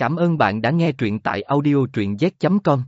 Cảm ơn bạn đã nghe truyện tại audio truyện z.com.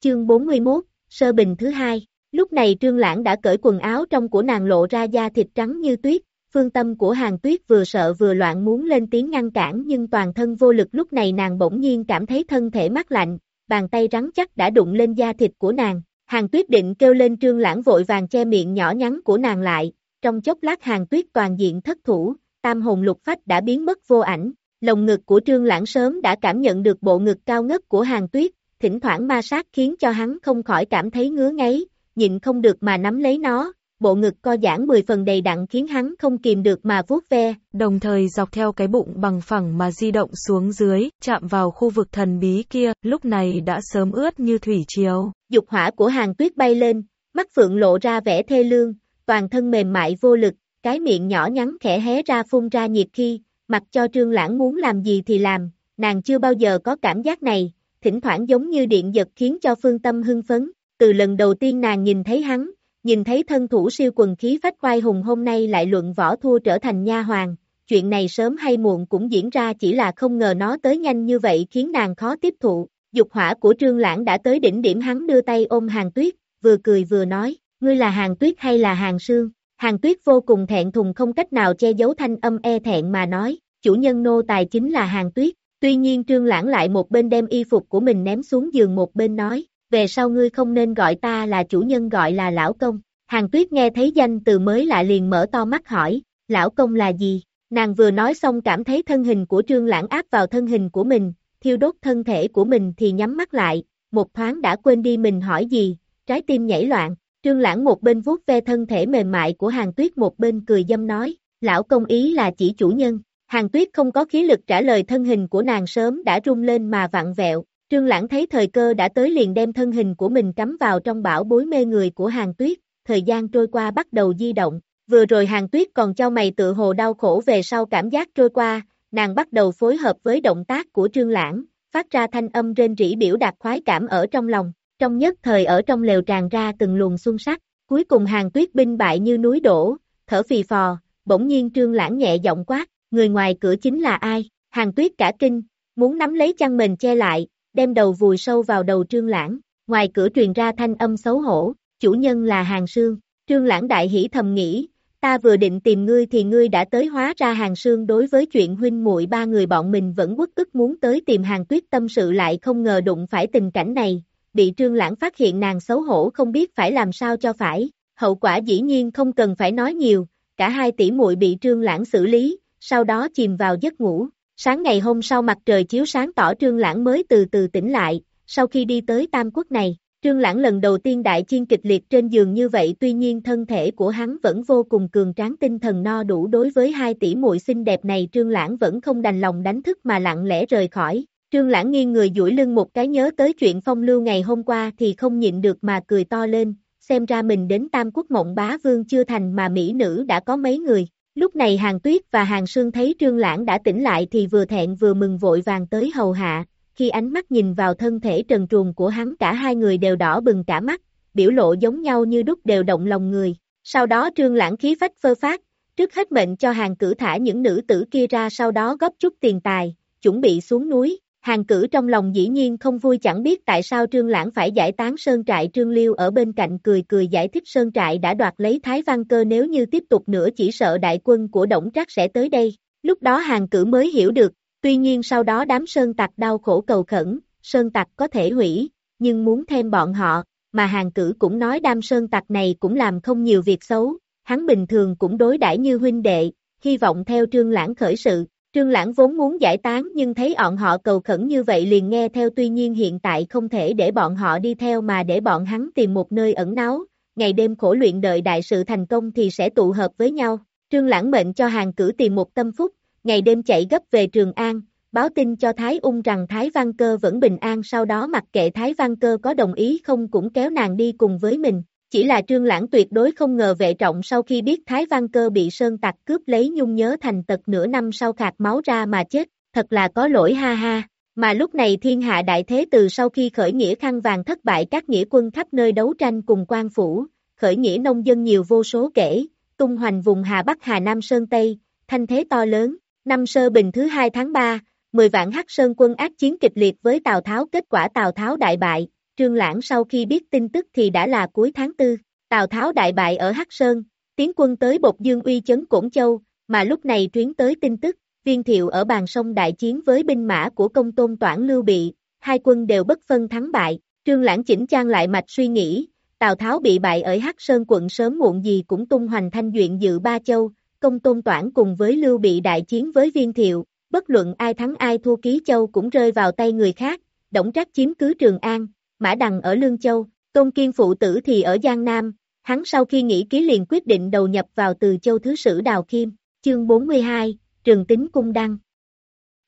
Chương 41, Sơ Bình thứ hai. Lúc này Trương Lãng đã cởi quần áo trong của nàng lộ ra da thịt trắng như tuyết, phương tâm của hàng tuyết vừa sợ vừa loạn muốn lên tiếng ngăn cản nhưng toàn thân vô lực lúc này nàng bỗng nhiên cảm thấy thân thể mát lạnh, bàn tay rắn chắc đã đụng lên da thịt của nàng. Hàng tuyết định kêu lên Trương Lãng vội vàng che miệng nhỏ nhắn của nàng lại, trong chốc lát hàng tuyết toàn diện thất thủ, tam hồn lục phách đã biến mất vô ảnh, lồng ngực của Trương Lãng sớm đã cảm nhận được bộ ngực cao ngất của hàng tuyết, thỉnh thoảng ma sát khiến cho hắn không khỏi cảm thấy ngứa ngáy, nhịn không được mà nắm lấy nó, bộ ngực co giãn 10 phần đầy đặn khiến hắn không kìm được mà vuốt ve. Đồng thời dọc theo cái bụng bằng phẳng mà di động xuống dưới, chạm vào khu vực thần bí kia, lúc này đã sớm ướt như thủy triều. Dục hỏa của hàng tuyết bay lên, mắt phượng lộ ra vẻ thê lương, toàn thân mềm mại vô lực, cái miệng nhỏ nhắn khẽ hé ra phun ra nhiệt khi, mặc cho trương lãng muốn làm gì thì làm, nàng chưa bao giờ có cảm giác này, thỉnh thoảng giống như điện giật khiến cho phương tâm hưng phấn, từ lần đầu tiên nàng nhìn thấy hắn, nhìn thấy thân thủ siêu quần khí phách quai hùng hôm nay lại luận võ thua trở thành nha hoàng, chuyện này sớm hay muộn cũng diễn ra chỉ là không ngờ nó tới nhanh như vậy khiến nàng khó tiếp thụ, dục hỏa của trương lãng đã tới đỉnh điểm hắn đưa tay ôm hàng tuyết, vừa cười vừa nói, ngươi là hàng tuyết hay là hàng sương, hàng tuyết vô cùng thẹn thùng không cách nào che giấu thanh âm e thẹn mà nói, chủ nhân nô tài chính là hàng tuyết, tuy nhiên trương lãng lại một bên đem y phục của mình ném xuống giường một bên nói, về sau ngươi không nên gọi ta là chủ nhân gọi là lão công. Hàng tuyết nghe thấy danh từ mới lạ liền mở to mắt hỏi, lão công là gì? Nàng vừa nói xong cảm thấy thân hình của trương lãng áp vào thân hình của mình, thiêu đốt thân thể của mình thì nhắm mắt lại, một thoáng đã quên đi mình hỏi gì, trái tim nhảy loạn, trương lãng một bên vuốt ve thân thể mềm mại của hàng tuyết một bên cười dâm nói, lão công ý là chỉ chủ nhân, hàng tuyết không có khí lực trả lời thân hình của nàng sớm đã rung lên mà vặn vẹo, Trương Lãng thấy thời cơ đã tới liền đem thân hình của mình cắm vào trong bão bối mê người của hàng tuyết, thời gian trôi qua bắt đầu di động, vừa rồi hàng tuyết còn cho mày tự hồ đau khổ về sau cảm giác trôi qua, nàng bắt đầu phối hợp với động tác của Trương Lãng, phát ra thanh âm rên rỉ biểu đạt khoái cảm ở trong lòng, trong nhất thời ở trong lều tràn ra từng luồng xuân sắc, cuối cùng hàng tuyết binh bại như núi đổ, thở phì phò, bỗng nhiên Trương Lãng nhẹ giọng quát, người ngoài cửa chính là ai, hàng tuyết cả kinh, muốn nắm lấy chăn mình che lại, đem đầu vùi sâu vào đầu trương lãng, ngoài cửa truyền ra thanh âm xấu hổ, chủ nhân là hàng sương, trương lãng đại hỉ thầm nghĩ, ta vừa định tìm ngươi thì ngươi đã tới hóa ra hàng sương đối với chuyện huynh muội ba người bọn mình vẫn quất ức muốn tới tìm hàng tuyết tâm sự lại không ngờ đụng phải tình cảnh này, bị trương lãng phát hiện nàng xấu hổ không biết phải làm sao cho phải, hậu quả dĩ nhiên không cần phải nói nhiều, cả hai tỷ muội bị trương lãng xử lý, sau đó chìm vào giấc ngủ. Sáng ngày hôm sau mặt trời chiếu sáng tỏ Trương Lãng mới từ từ tỉnh lại, sau khi đi tới Tam Quốc này, Trương Lãng lần đầu tiên đại chiên kịch liệt trên giường như vậy tuy nhiên thân thể của hắn vẫn vô cùng cường tráng tinh thần no đủ đối với hai tỷ muội xinh đẹp này Trương Lãng vẫn không đành lòng đánh thức mà lặng lẽ rời khỏi. Trương Lãng nghiêng người duỗi lưng một cái nhớ tới chuyện phong lưu ngày hôm qua thì không nhịn được mà cười to lên, xem ra mình đến Tam Quốc Mộng Bá Vương chưa thành mà mỹ nữ đã có mấy người. Lúc này Hàng Tuyết và Hàng Sương thấy Trương Lãng đã tỉnh lại thì vừa thẹn vừa mừng vội vàng tới hầu hạ, khi ánh mắt nhìn vào thân thể trần truồng của hắn cả hai người đều đỏ bừng cả mắt, biểu lộ giống nhau như đúc đều động lòng người. Sau đó Trương Lãng khí phách phơ phát, trước hết mệnh cho hàng cử thả những nữ tử kia ra sau đó góp chút tiền tài, chuẩn bị xuống núi, Hàng cử trong lòng dĩ nhiên không vui chẳng biết tại sao Trương Lãng phải giải tán Sơn Trại Trương Liêu ở bên cạnh cười cười giải thích Sơn Trại đã đoạt lấy Thái Văn Cơ nếu như tiếp tục nữa chỉ sợ đại quân của Đổng Trác sẽ tới đây. Lúc đó hàng cử mới hiểu được, tuy nhiên sau đó đám Sơn Tặc đau khổ cầu khẩn, Sơn Tặc có thể hủy, nhưng muốn thêm bọn họ, mà hàng cử cũng nói đam Sơn Tặc này cũng làm không nhiều việc xấu, hắn bình thường cũng đối đãi như huynh đệ, hy vọng theo Trương Lãng khởi sự, Trương Lãng vốn muốn giải tán nhưng thấy bọn họ cầu khẩn như vậy liền nghe theo tuy nhiên hiện tại không thể để bọn họ đi theo mà để bọn hắn tìm một nơi ẩn náu, ngày đêm khổ luyện đợi đại sự thành công thì sẽ tụ hợp với nhau. Trương Lãng mệnh cho hàng cử tìm một tâm phúc, ngày đêm chạy gấp về Trường An, báo tin cho Thái Ung rằng Thái Văn Cơ vẫn bình an sau đó mặc kệ Thái Văn Cơ có đồng ý không cũng kéo nàng đi cùng với mình. Chỉ là trương lãng tuyệt đối không ngờ vệ trọng sau khi biết Thái Văn Cơ bị Sơn Tặc cướp lấy nhung nhớ thành tật nửa năm sau khạc máu ra mà chết, thật là có lỗi ha ha. Mà lúc này thiên hạ đại thế từ sau khi khởi nghĩa khăn vàng thất bại các nghĩa quân khắp nơi đấu tranh cùng quan phủ, khởi nghĩa nông dân nhiều vô số kể, tung hoành vùng Hà Bắc Hà Nam Sơn Tây, thanh thế to lớn, năm sơ bình thứ hai tháng 3, 10 vạn Hắc Sơn quân ác chiến kịch liệt với Tào Tháo kết quả Tào Tháo đại bại, Trương Lãng sau khi biết tin tức thì đã là cuối tháng 4, Tào Tháo đại bại ở Hắc Sơn, tiến quân tới Bột Dương uy chấn Cổn Châu, mà lúc này truyền tới tin tức, viên thiệu ở bàn sông đại chiến với binh mã của công tôn toản lưu bị, hai quân đều bất phân thắng bại, Trương Lãng chỉnh trang lại mạch suy nghĩ, Tào Tháo bị bại ở Hắc Sơn quận sớm muộn gì cũng tung hoành thanh duyện dự ba châu, công tôn toản cùng với lưu bị đại chiến với viên thiệu, bất luận ai thắng ai thua ký châu cũng rơi vào tay người khác, Đổng Trác chiếm cứ Trường An, Mã Đằng ở Lương Châu, Tôn Kiên phụ tử thì ở Giang Nam, hắn sau khi nghĩ ký liền quyết định đầu nhập vào từ châu Thứ Sử Đào Kim. chương 42, Trường Tính Cung Đăng.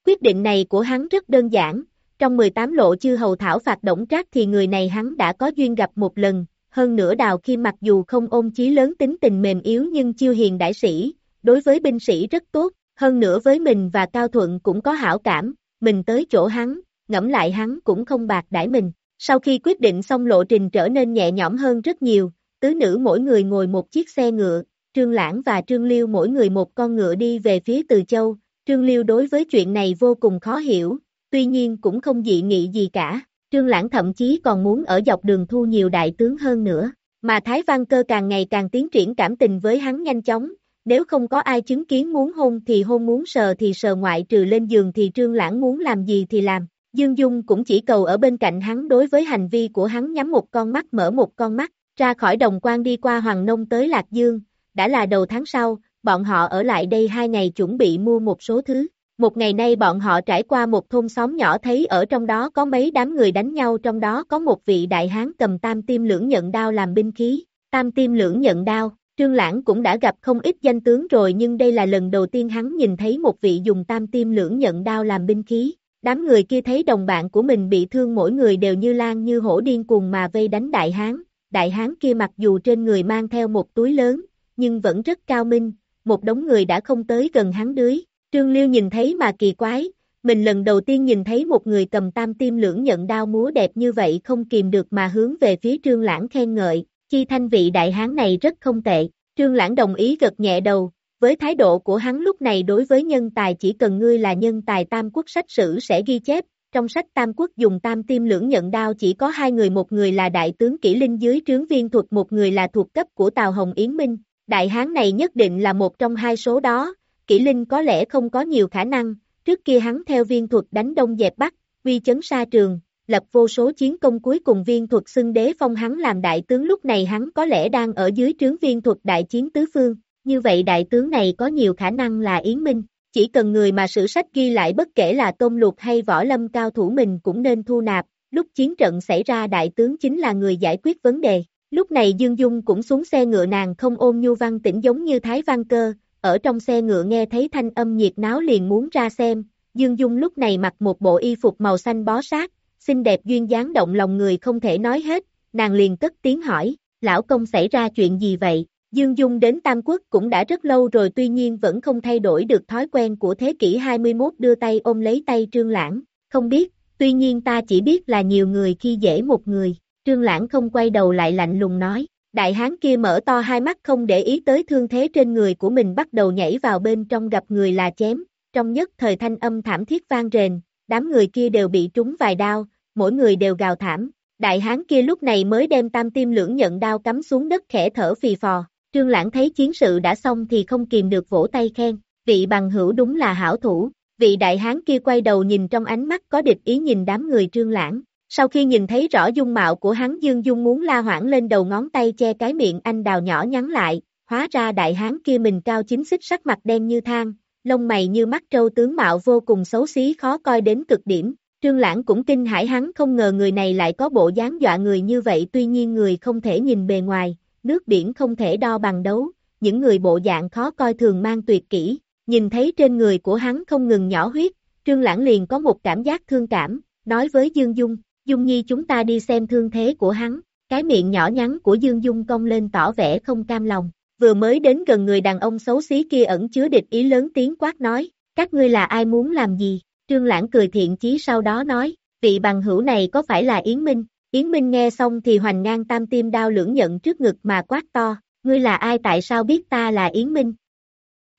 Quyết định này của hắn rất đơn giản, trong 18 lộ chư hầu thảo phạt động Trác thì người này hắn đã có duyên gặp một lần, hơn nữa Đào Kim mặc dù không ôm chí lớn tính tình mềm yếu nhưng chiêu hiền đại sĩ, đối với binh sĩ rất tốt, hơn nữa với mình và Cao Thuận cũng có hảo cảm, mình tới chỗ hắn, ngẫm lại hắn cũng không bạc đãi mình. Sau khi quyết định xong lộ trình trở nên nhẹ nhõm hơn rất nhiều, tứ nữ mỗi người ngồi một chiếc xe ngựa, Trương Lãng và Trương Liêu mỗi người một con ngựa đi về phía Từ Châu, Trương Liêu đối với chuyện này vô cùng khó hiểu, tuy nhiên cũng không dị nghị gì cả, Trương Lãng thậm chí còn muốn ở dọc đường thu nhiều đại tướng hơn nữa, mà Thái Văn Cơ càng ngày càng tiến triển cảm tình với hắn nhanh chóng, nếu không có ai chứng kiến muốn hôn thì hôn muốn sờ thì sờ ngoại trừ lên giường thì Trương Lãng muốn làm gì thì làm. Dương Dung cũng chỉ cầu ở bên cạnh hắn đối với hành vi của hắn nhắm một con mắt mở một con mắt, ra khỏi đồng quan đi qua Hoàng Nông tới Lạc Dương, đã là đầu tháng sau, bọn họ ở lại đây hai ngày chuẩn bị mua một số thứ. Một ngày nay bọn họ trải qua một thôn xóm nhỏ thấy ở trong đó có mấy đám người đánh nhau trong đó có một vị đại hán cầm tam tim lưỡng nhận đao làm binh khí, tam tim lưỡng nhận đao, Trương Lãng cũng đã gặp không ít danh tướng rồi nhưng đây là lần đầu tiên hắn nhìn thấy một vị dùng tam tim lưỡng nhận đao làm binh khí. Đám người kia thấy đồng bạn của mình bị thương mỗi người đều như lan như hổ điên cuồng mà vây đánh đại hán. Đại hán kia mặc dù trên người mang theo một túi lớn, nhưng vẫn rất cao minh, một đống người đã không tới gần hắn đưới. Trương Liêu nhìn thấy mà kỳ quái, mình lần đầu tiên nhìn thấy một người cầm tam tim lưỡng nhận đao múa đẹp như vậy không kìm được mà hướng về phía Trương Lãng khen ngợi, chi thanh vị đại hán này rất không tệ. Trương Lãng đồng ý gật nhẹ đầu, với thái độ của hắn lúc này đối với nhân tài chỉ cần ngươi là nhân tài tam quốc sách sử sẽ ghi chép, trong sách tam quốc dùng tam tim lưỡng nhận đao chỉ có hai người một người là đại tướng kỷ linh dưới trướng viên thuật một người là thuộc cấp của Tào Hồng Yến Minh, đại hán này nhất định là một trong hai số đó, kỷ linh có lẽ không có nhiều khả năng, trước kia hắn theo viên thuật đánh đông dẹp bắc, vi chấn sa trường, lập vô số chiến công cuối cùng viên thuật xưng đế phong. Hắn làm đại tướng lúc này hắn có lẽ đang ở dưới trướng viên thuật đại chiến tứ phương, như vậy đại tướng này có nhiều khả năng là Yến Minh, chỉ cần người mà sử sách ghi lại bất kể là tôn lục hay võ lâm cao thủ mình cũng nên thu nạp, lúc chiến trận xảy ra đại tướng chính là người giải quyết vấn đề. Lúc này Dương Dung cũng xuống xe ngựa nàng không ôm nhu văn tĩnh giống như Thái Văn Cơ, ở trong xe ngựa nghe thấy thanh âm nhiệt náo liền muốn ra xem, Dương Dung lúc này mặc một bộ y phục màu xanh bó sát, xinh đẹp duyên dáng động lòng người không thể nói hết, nàng liền cất tiếng hỏi, lão công xảy ra chuyện gì vậy? Dương Dung đến Tam Quốc cũng đã rất lâu rồi tuy nhiên vẫn không thay đổi được thói quen của thế kỷ 21 đưa tay ôm lấy tay Trương Lãng, không biết, tuy nhiên ta chỉ biết là nhiều người khi dễ một người, Trương Lãng không quay đầu lại lạnh lùng nói, đại hán kia mở to hai mắt không để ý tới thương thế trên người của mình bắt đầu nhảy vào bên trong gặp người là chém, trong nhất thời thanh âm thảm thiết vang rền, đám người kia đều bị trúng vài đao, mỗi người đều gào thảm, đại hán kia lúc này mới đem tam tim lưỡng nhận đao cắm xuống đất khẽ thở phì phò, trương lãng thấy chiến sự đã xong thì không kìm được vỗ tay khen, vị bằng hữu đúng là hảo thủ, vị đại hán kia quay đầu nhìn trong ánh mắt có địch ý nhìn đám người trương lãng, sau khi nhìn thấy rõ dung mạo của hắn Dương Dung muốn la hoảng lên đầu ngón tay che cái miệng anh đào nhỏ nhắn lại, hóa ra đại hán kia mình cao chính xích sắc mặt đen như than, lông mày như mắt trâu tướng mạo vô cùng xấu xí khó coi đến cực điểm, Trương Lãng cũng kinh hãi hắn không ngờ người này lại có bộ dáng dọa người như vậy tuy nhiên người không thể nhìn bề ngoài, nước biển không thể đo bằng đấu, những người bộ dạng khó coi thường mang tuyệt kỹ, nhìn thấy trên người của hắn không ngừng nhỏ huyết, Trương Lãng liền có một cảm giác thương cảm, nói với Dương Dung, Dung Nhi chúng ta đi xem thương thế của hắn, cái miệng nhỏ nhắn của Dương Dung cong lên tỏ vẻ không cam lòng, vừa mới đến gần người đàn ông xấu xí kia ẩn chứa địch ý lớn tiếng quát nói, các ngươi là ai muốn làm gì, Trương Lãng cười thiện chí sau đó nói, vị bằng hữu này có phải là Yến Minh? Yến Minh nghe xong thì hoành ngang tam tim đao lưỡng nhận trước ngực mà quát to, ngươi là ai tại sao biết ta là Yến Minh?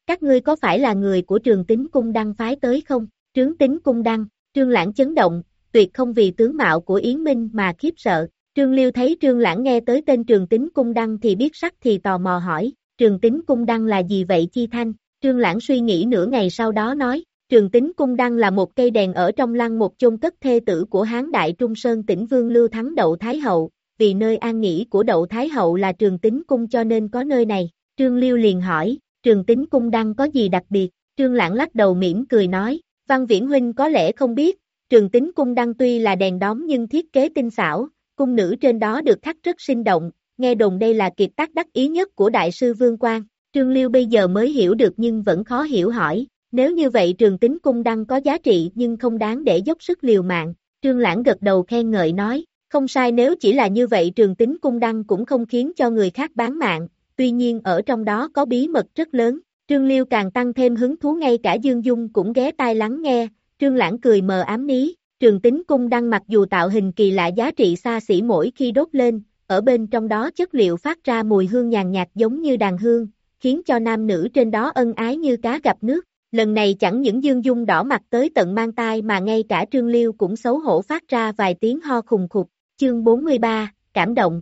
Các ngươi có phải là người của trường tính cung đăng phái tới không? trướng tính cung đăng, trương lãng chấn động, tuyệt không vì tướng mạo của Yến Minh mà khiếp sợ. Trương Liêu thấy Trương Lãng nghe tới tên trường tính cung đăng thì biết sắc thì tò mò hỏi, trường tính cung đăng là gì vậy Chi Thanh? Trương Lãng suy nghĩ nửa ngày sau đó nói, trường tính cung đăng là một cây đèn ở trong lăng một chôn cất thê tử của Hán Đại Trung Sơn tỉnh Vương Lưu Thắng Đậu Thái Hậu, vì nơi an nghỉ của Đậu Thái Hậu là trường tính cung cho nên có nơi này. Trương Liêu liền hỏi, trường tính cung đăng có gì đặc biệt? Trương Lãng lắc đầu mỉm cười nói, Văn Viễn Huynh có lẽ không biết, trường tính cung đăng tuy là đèn đóm nhưng thiết kế tinh xảo, cung nữ trên đó được khắc rất sinh động, nghe đồn đây là kiệt tác đắc ý nhất của Đại sư Vương Quang. Trương Liêu bây giờ mới hiểu được nhưng vẫn khó hiểu hỏi, nếu như vậy trường tính cung đăng có giá trị nhưng không đáng để dốc sức liều mạng. Trương Lãng gật đầu khen ngợi nói, không sai nếu chỉ là như vậy trường tính cung đăng cũng không khiến cho người khác bán mạng, tuy nhiên ở trong đó có bí mật rất lớn. Trương Liêu càng tăng thêm hứng thú ngay cả Dương Dung cũng ghé tai lắng nghe, Trương Lãng cười mờ ám ní, trường tính cung đăng mặc dù tạo hình kỳ lạ giá trị xa xỉ mỗi khi đốt lên, ở bên trong đó chất liệu phát ra mùi hương nhàn nhạt giống như đàn hương, khiến cho nam nữ trên đó ân ái như cá gặp nước. Lần này chẳng những Dương Dung đỏ mặt tới tận mang tai mà ngay cả Trương Liêu cũng xấu hổ phát ra vài tiếng ho khùng khục. Chương 43, cảm động.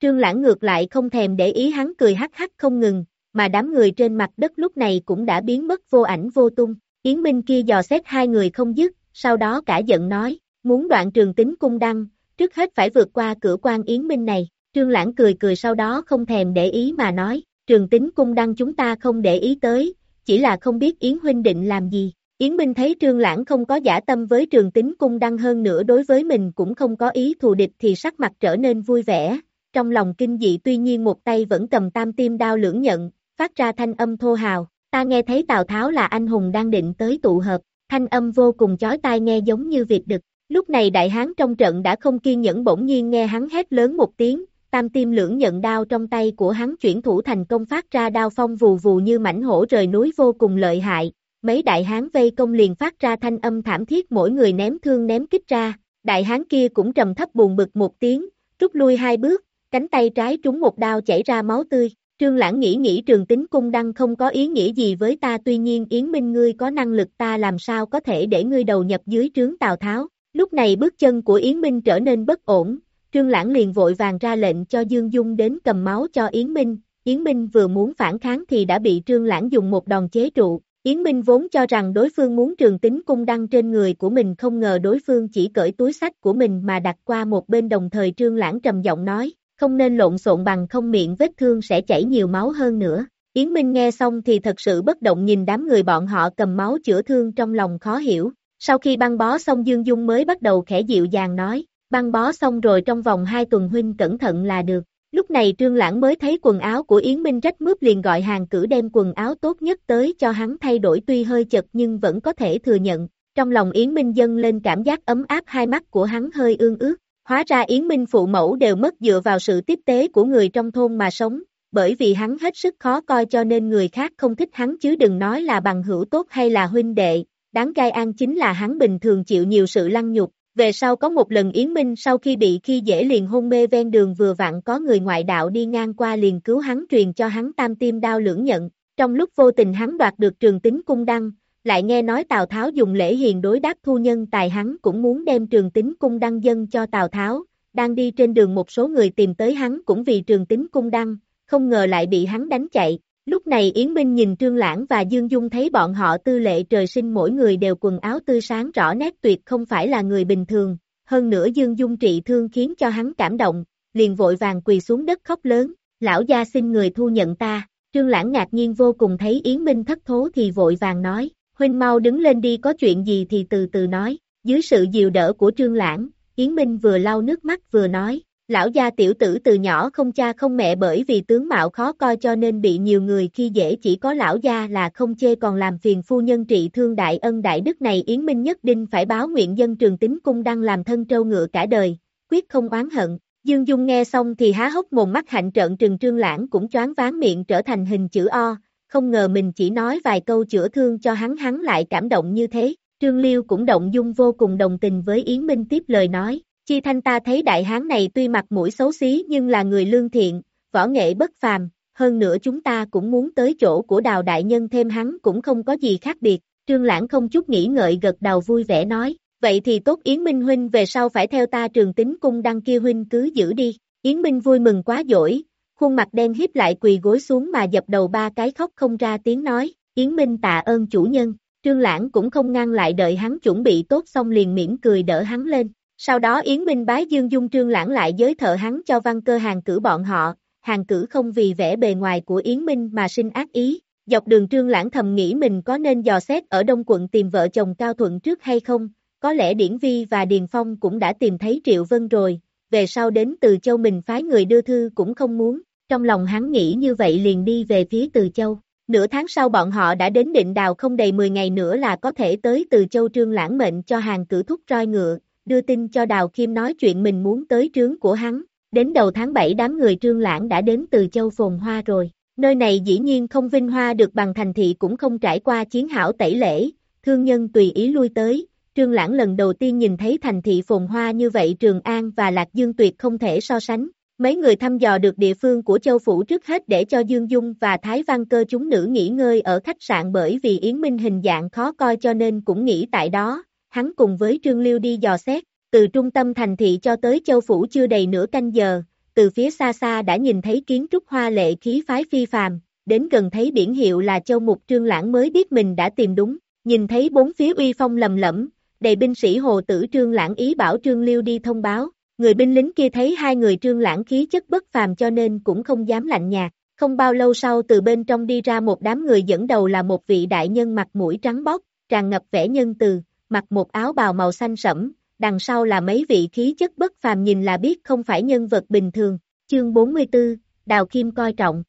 Trương Lãng ngược lại không thèm để ý hắn cười hắc hắc không ngừng, mà đám người trên mặt đất lúc này cũng đã biến mất vô ảnh vô tung. Yến Minh kia dò xét hai người không dứt, sau đó cả giận nói, muốn đoạn trường tính cung đăng, trước hết phải vượt qua cửa quan Yến Minh này. Trương Lãng cười cười sau đó không thèm để ý mà nói, trường tính cung đăng chúng ta không để ý tới, chỉ là không biết Yến Huynh định làm gì. Yến Minh thấy Trương Lãng không có giả tâm với trường tính cung đăng hơn nữa đối với mình cũng không có ý thù địch thì sắc mặt trở nên vui vẻ, trong lòng kinh dị tuy nhiên một tay vẫn cầm tam tim đao lưỡng nhận, phát ra thanh âm thô hào, ta nghe thấy Tào Tháo là anh hùng đang định tới tụ hợp, thanh âm vô cùng chói tai nghe giống như việc đực. Lúc này đại hán trong trận đã không kiên nhẫn bỗng nhiên nghe hắn hét lớn một tiếng, tam tim lưỡng nhận đao trong tay của hắn chuyển thủ thành công phát ra đao phong vù vù như mảnh hổ rời núi vô cùng lợi hại. Mấy đại hán vây công liền phát ra thanh âm thảm thiết mỗi người ném thương ném kích ra, đại hán kia cũng trầm thấp buồn bực một tiếng, rút lui hai bước, cánh tay trái trúng một đao chảy ra máu tươi. Trương Lãng nghĩ nghĩ trường tính cung đăng không có ý nghĩa gì với ta tuy nhiên Yến Minh ngươi có năng lực ta làm sao có thể để ngươi đầu nhập dưới trướng Tào Tháo. Lúc này bước chân của Yến Minh trở nên bất ổn, Trương Lãng liền vội vàng ra lệnh cho Dương Dung đến cầm máu cho Yến Minh. Yến Minh vừa muốn phản kháng thì đã bị Trương Lãng dùng một đòn chế trụ. Yến Minh vốn cho rằng đối phương muốn trường tính cung đăng trên người của mình không ngờ đối phương chỉ cởi túi sách của mình mà đặt qua một bên đồng thời Trương Lãng trầm giọng nói, không nên lộn xộn bằng không miệng vết thương sẽ chảy nhiều máu hơn nữa. Yến Minh nghe xong thì thật sự bất động nhìn đám người bọn họ cầm máu chữa thương trong lòng khó hiểu. Sau khi băng bó xong Dương Dung mới bắt đầu khẽ dịu dàng nói, băng bó xong rồi trong vòng 2 tuần huynh cẩn thận là được. Lúc này Trương Lãng mới thấy quần áo của Yến Minh rách mướp liền gọi hàng cử đem quần áo tốt nhất tới cho hắn thay đổi tuy hơi chật nhưng vẫn có thể thừa nhận. Trong lòng Yến Minh dâng lên cảm giác ấm áp hai mắt của hắn hơi ương ước Hóa ra Yến Minh phụ mẫu đều mất dựa vào sự tiếp tế của người trong thôn mà sống, bởi vì hắn hết sức khó coi cho nên người khác không thích hắn chứ đừng nói là bằng hữu tốt hay là huynh đệ, đáng gai an chính là hắn bình thường chịu nhiều sự lăng nhục. Về sau có một lần Yến Minh sau khi bị khi dễ liền hôn mê ven đường vừa vặn có người ngoại đạo đi ngang qua liền cứu hắn truyền cho hắn tam tim đao lưỡng nhận, trong lúc vô tình hắn đoạt được trường tính cung đăng, lại nghe nói Tào Tháo dùng lễ hiền đối đáp thu nhân tài hắn cũng muốn đem trường tính cung đăng dân cho Tào Tháo, đang đi trên đường một số người tìm tới hắn cũng vì trường tính cung đăng, không ngờ lại bị hắn đánh chạy. Lúc này Yến Minh nhìn Trương Lãng và Dương Dung thấy bọn họ tư lệ trời sinh mỗi người đều quần áo tươi sáng rõ nét tuyệt không phải là người bình thường, hơn nữa Dương Dung trị thương khiến cho hắn cảm động, liền vội vàng quỳ xuống đất khóc lớn, lão gia xin người thu nhận ta, Trương Lãng ngạc nhiên vô cùng thấy Yến Minh thất thố thì vội vàng nói, Huynh mau đứng lên đi có chuyện gì thì từ từ nói, dưới sự dìu đỡ của Trương Lãng, Yến Minh vừa lau nước mắt vừa nói, lão gia tiểu tử từ nhỏ không cha không mẹ bởi vì tướng mạo khó coi cho nên bị nhiều người khi dễ chỉ có lão gia là không chê còn làm phiền phu nhân trị thương đại ân đại đức này Yến Minh nhất định phải báo nguyện dân trường tính cung đang làm thân trâu ngựa cả đời, quyết không oán hận. Dương Dung nghe xong thì há hốc mồm mắt hạnh trợn trừng trương lãng cũng choáng ván miệng trở thành hình chữ O, không ngờ mình chỉ nói vài câu chữa thương cho hắn hắn lại cảm động như thế. Trương Liêu cũng động dung vô cùng đồng tình với Yến Minh tiếp lời nói, Chi Thanh ta thấy đại hán này tuy mặt mũi xấu xí nhưng là người lương thiện, võ nghệ bất phàm, hơn nữa chúng ta cũng muốn tới chỗ của đào đại nhân thêm hắn cũng không có gì khác biệt. Trương Lãng không chút nghĩ ngợi gật đầu vui vẻ nói, vậy thì tốt Yến Minh Huynh về sau phải theo ta trường tính cung đăng kia Huynh cứ giữ đi, Yến Minh vui mừng quá dỗi, khuôn mặt đen hiếp lại quỳ gối xuống mà dập đầu ba cái khóc không ra tiếng nói, Yến Minh tạ ơn chủ nhân, Trương Lãng cũng không ngăn lại đợi hắn chuẩn bị tốt xong liền mỉm cười đỡ hắn lên. Sau đó Yến Minh bái Dương Dung Trương Lãng lại giới thợ hắn cho văn cơ hàng cử bọn họ, hàng cử không vì vẻ bề ngoài của Yến Minh mà sinh ác ý. Dọc đường Trương Lãng thầm nghĩ mình có nên dò xét ở Đông quận tìm vợ chồng Cao Thuận trước hay không, có lẽ Điển Vi và Điền Phong cũng đã tìm thấy Triệu Vân rồi, về sau đến Từ Châu mình phái người đưa thư cũng không muốn, trong lòng hắn nghĩ như vậy liền đi về phía Từ Châu. Nửa tháng sau bọn họ đã đến định đào không đầy 10 ngày nữa là có thể tới từ châu trương lãng mệnh cho hàng cử thúc roi ngựa, đưa tin cho Đào Kim nói chuyện mình muốn tới trướng của hắn. Đến đầu tháng 7 đám người trương lãng đã đến từ châu phồn hoa rồi. Nơi này dĩ nhiên không vinh hoa được bằng thành thị cũng không trải qua chiến hảo tẩy lễ, thương nhân tùy ý lui tới. Trương Lãng lần đầu tiên nhìn thấy thành thị phồn hoa như vậy Trường An và Lạc Dương tuyệt không thể so sánh. Mấy người thăm dò được địa phương của châu phủ trước hết để cho Dương Dung và Thái Văn cơ chúng nữ nghỉ ngơi ở khách sạn bởi vì Yến Minh hình dạng khó coi cho nên cũng nghỉ tại đó, hắn cùng với Trương Liêu đi dò xét, từ trung tâm thành thị cho tới châu phủ chưa đầy nửa canh giờ, từ phía xa xa đã nhìn thấy kiến trúc hoa lệ khí phái phi phàm, đến gần thấy biển hiệu là châu mục Trương Lãng mới biết mình đã tìm đúng, nhìn thấy bốn phía uy phong lầm lẫm, đầy binh sĩ hồ tử Trương Lãng ý bảo Trương Liêu đi thông báo, Người binh lính kia thấy hai người trương lãng khí chất bất phàm cho nên cũng không dám lạnh nhạt. Không bao lâu sau từ bên trong đi ra một đám người dẫn đầu là một vị đại nhân mặt mũi trắng bóc, tràn ngập vẻ nhân từ, mặc một áo bào màu xanh sẫm, đằng sau là mấy vị khí chất bất phàm nhìn là biết không phải nhân vật bình thường. Chương 44, Đào Kim coi trọng.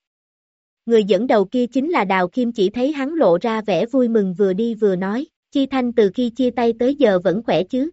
Người dẫn đầu kia chính là Đào Kim chỉ thấy hắn lộ ra vẻ vui mừng vừa đi vừa nói, Chi Thanh từ khi chia tay tới giờ vẫn khỏe chứ.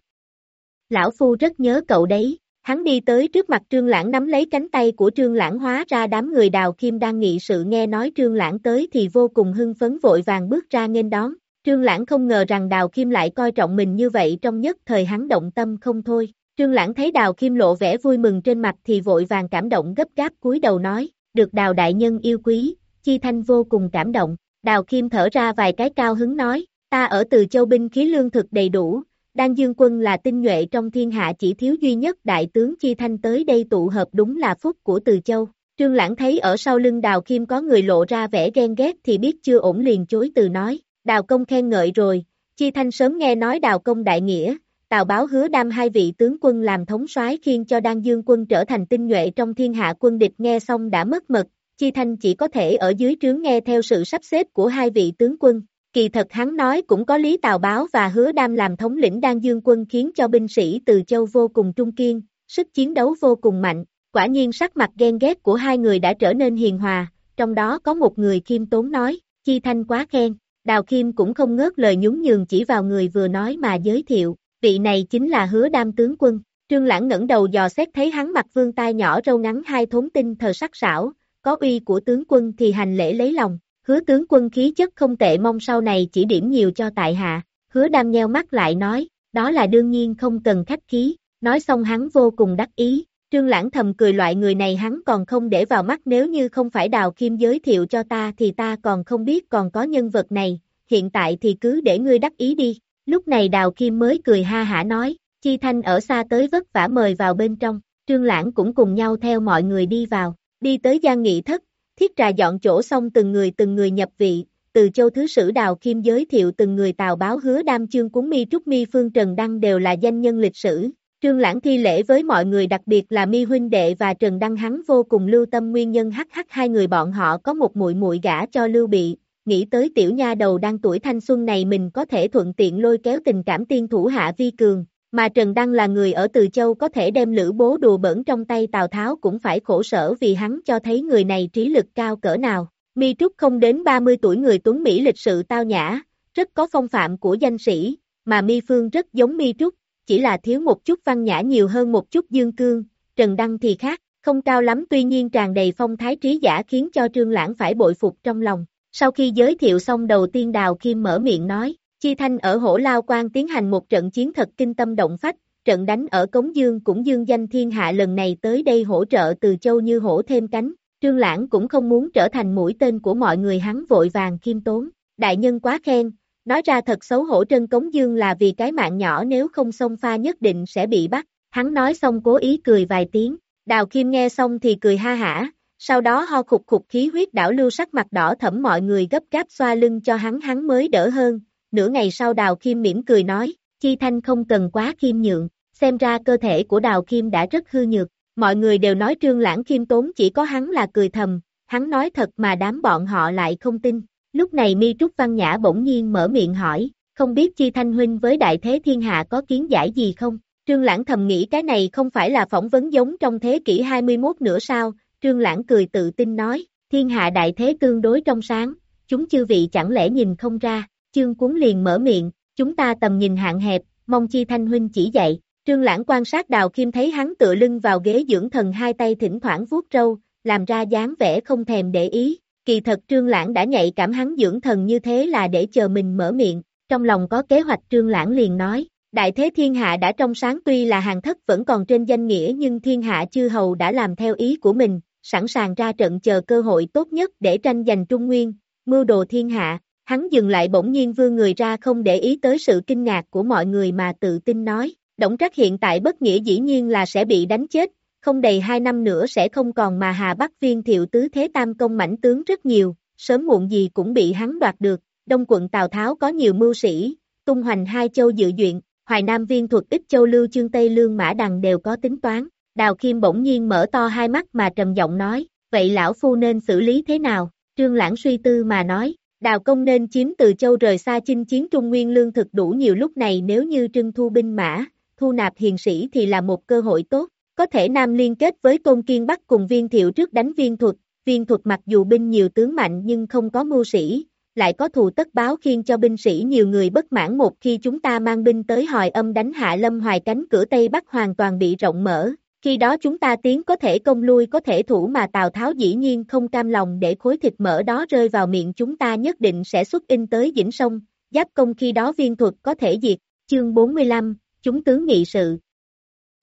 Lão Phu rất nhớ cậu đấy, Hắn đi tới trước mặt Trương Lãng nắm lấy cánh tay của Trương Lãng hóa ra đám người đào kim đang nghị sự nghe nói Trương Lãng tới thì vô cùng hưng phấn vội vàng bước ra nghênh đón. Trương Lãng không ngờ rằng đào kim lại coi trọng mình như vậy trong nhất thời hắn động tâm không thôi. Trương Lãng thấy đào kim lộ vẻ vui mừng trên mặt thì vội vàng cảm động gấp gáp cúi đầu nói, được đào đại nhân yêu quý, chi thanh vô cùng cảm động. Đào kim thở ra vài cái cao hứng nói, ta ở từ châu binh khí lương thực đầy đủ, Đan Dương quân là tinh nhuệ trong thiên hạ chỉ thiếu duy nhất đại tướng Chi Thanh tới đây tụ hợp đúng là phúc của Từ Châu. Trương Lãng thấy ở sau lưng Đào Kim có người lộ ra vẻ ghen ghét thì biết chưa ổn liền chối từ nói. Đào công khen ngợi rồi, Chi Thanh sớm nghe nói Đào công đại nghĩa, Tào báo hứa đam hai vị tướng quân làm thống soái khiên cho Đan Dương quân trở thành tinh nhuệ trong thiên hạ quân địch nghe xong đã mất mật, Chi Thanh chỉ có thể ở dưới trướng nghe theo sự sắp xếp của hai vị tướng quân. Kỳ thật hắn nói cũng có lý tào báo và hứa đam làm thống lĩnh đan dương quân khiến cho binh sĩ từ châu vô cùng trung kiên, sức chiến đấu vô cùng mạnh, quả nhiên sắc mặt ghen ghét của hai người đã trở nên hiền hòa, trong đó có một người khiêm tốn nói, chi thanh quá khen, đào Kim cũng không ngớt lời nhún nhường chỉ vào người vừa nói mà giới thiệu, vị này chính là hứa đam tướng quân, trương lãng ngẩng đầu dò xét thấy hắn mặt vương tai nhỏ râu ngắn hai thốn tinh thờ sắc sảo, có uy của tướng quân thì hành lễ lấy lòng, Hứa tướng quân khí chất không tệ mong sau này chỉ điểm nhiều cho tại hạ, hứa đam nheo mắt lại nói, đó là đương nhiên không cần khách khí, nói xong hắn vô cùng đắc ý, trương lãng thầm cười loại người này hắn còn không để vào mắt nếu như không phải đào kim giới thiệu cho ta thì ta còn không biết còn có nhân vật này, hiện tại thì cứ để ngươi đắc ý đi, lúc này đào kim mới cười ha hả nói, chi thanh ở xa tới vất vả mời vào bên trong, trương lãng cũng cùng nhau theo mọi người đi vào, đi tới gian nghị thất, Thiết trà dọn chỗ xong từng người từng người nhập vị, từ châu thứ sử đào kim giới thiệu từng người tào báo hứa đam chương cúng mi trúc mi phương Trần Đăng đều là danh nhân lịch sử. Trương Lãng thi lễ với mọi người đặc biệt là Mi huynh đệ và Trần Đăng hắn vô cùng lưu tâm nguyên nhân hắc hắc hai người bọn họ có một muội muội gả cho Lưu Bị, nghĩ tới tiểu nha đầu đang tuổi thanh xuân này mình có thể thuận tiện lôi kéo tình cảm tiên thủ hạ vi cường, mà Trần Đăng là người ở Từ Châu có thể đem lữ bố đùa bẩn trong tay Tào Tháo cũng phải khổ sở vì hắn cho thấy người này trí lực cao cỡ nào. Mi Trúc không đến 30 tuổi người Tuấn Mỹ lịch sự tao nhã, rất có phong phạm của danh sĩ, mà Mi Phương rất giống Mi Trúc, chỉ là thiếu một chút văn nhã nhiều hơn một chút dương cương, Trần Đăng thì khác, không cao lắm tuy nhiên tràn đầy phong thái trí giả khiến cho Trương Lãng phải bội phục trong lòng. Sau khi giới thiệu xong đầu tiên Đào Kim mở miệng nói, Chi Thanh ở hổ lao quan tiến hành một trận chiến thật kinh tâm động phách, trận đánh ở Cống Dương cũng dương danh thiên hạ lần này tới đây hỗ trợ từ châu như hổ thêm cánh, Trương Lãng cũng không muốn trở thành mũi tên của mọi người hắn vội vàng khiêm tốn, đại nhân quá khen, nói ra thật xấu hổ Trân Cống Dương là vì cái mạng nhỏ nếu không xông pha nhất định sẽ bị bắt, hắn nói xong cố ý cười vài tiếng, Đào Kim nghe xong thì cười ha hả, sau đó ho khục khục khí huyết đảo lưu sắc mặt đỏ thẫm mọi người gấp gáp xoa lưng cho hắn hắn mới đỡ hơn, nửa ngày sau Đào Kim mỉm cười nói, Chi Thanh không cần quá khiêm nhượng, xem ra cơ thể của Đào Kim đã rất hư nhược, mọi người đều nói trương lãng khiêm tốn chỉ có hắn là cười thầm, hắn nói thật mà đám bọn họ lại không tin. Lúc này Mi Trúc Văn Nhã bỗng nhiên mở miệng hỏi, không biết Chi Thanh Huynh với Đại Thế Thiên Hạ có kiến giải gì không? Trương Lãng thầm nghĩ cái này không phải là phỏng vấn giống trong thế kỷ 21 nữa sao? Trương Lãng cười tự tin nói, Thiên Hạ Đại Thế tương đối trong sáng, chúng chư vị chẳng lẽ nhìn không ra? Chương cuốn liền mở miệng, chúng ta tầm nhìn hạn hẹp, mong Chi Thanh Huynh chỉ dạy. Trương Lãng quan sát Đào Kim thấy hắn tựa lưng vào ghế dưỡng thần hai tay thỉnh thoảng vuốt râu, làm ra dáng vẻ không thèm để ý, Kỳ thật Trương Lãng đã nhạy cảm hắn dưỡng thần như thế là để chờ mình mở miệng, trong lòng có kế hoạch Trương Lãng liền nói, Đại thế thiên hạ đã trong sáng tuy là hàng thất vẫn còn trên danh nghĩa nhưng thiên hạ chư hầu đã làm theo ý của mình, sẵn sàng ra trận chờ cơ hội tốt nhất để tranh giành Trung Nguyên, mưu đồ thiên hạ, hắn dừng lại bỗng nhiên vươn người ra không để ý tới sự kinh ngạc của mọi người mà tự tin nói, Động trắc hiện tại bất nghĩa dĩ nhiên là sẽ bị đánh chết, không đầy hai năm nữa sẽ không còn mà Hà Bắc viên thiệu tứ thế tam công mảnh tướng rất nhiều, sớm muộn gì cũng bị hắn đoạt được, đông quận Tào Tháo có nhiều mưu sĩ, tung hoành hai châu dự duyện, hoài nam viên thuật ít châu lưu chương Tây Lương Mã Đằng đều có tính toán, Đào Kim bỗng nhiên mở to hai mắt mà trầm giọng nói, vậy lão phu nên xử lý thế nào, trương lãng suy tư mà nói, Đào công nên chiếm từ châu rời xa chinh chiến Trung Nguyên lương thực đủ nhiều lúc này nếu như trưng thu binh mã, thu nạp hiền sĩ thì là một cơ hội tốt, có thể Nam liên kết với Tôn Kiên Bắc cùng viên thiệu trước đánh viên thuật, viên thuật mặc dù binh nhiều tướng mạnh nhưng không có mưu sĩ, lại có thù tất báo khiên cho binh sĩ nhiều người bất mãn một khi chúng ta mang binh tới hòi âm đánh hạ lâm hoài cánh cửa Tây Bắc hoàn toàn bị rộng mở. Khi đó chúng ta tiến có thể công lui có thể thủ mà Tào Tháo dĩ nhiên không cam lòng để khối thịt mỡ đó rơi vào miệng chúng ta nhất định sẽ xuất in tới vĩnh sông, giáp công khi đó viên thuật có thể diệt. Chương 45, chúng tướng nghị sự,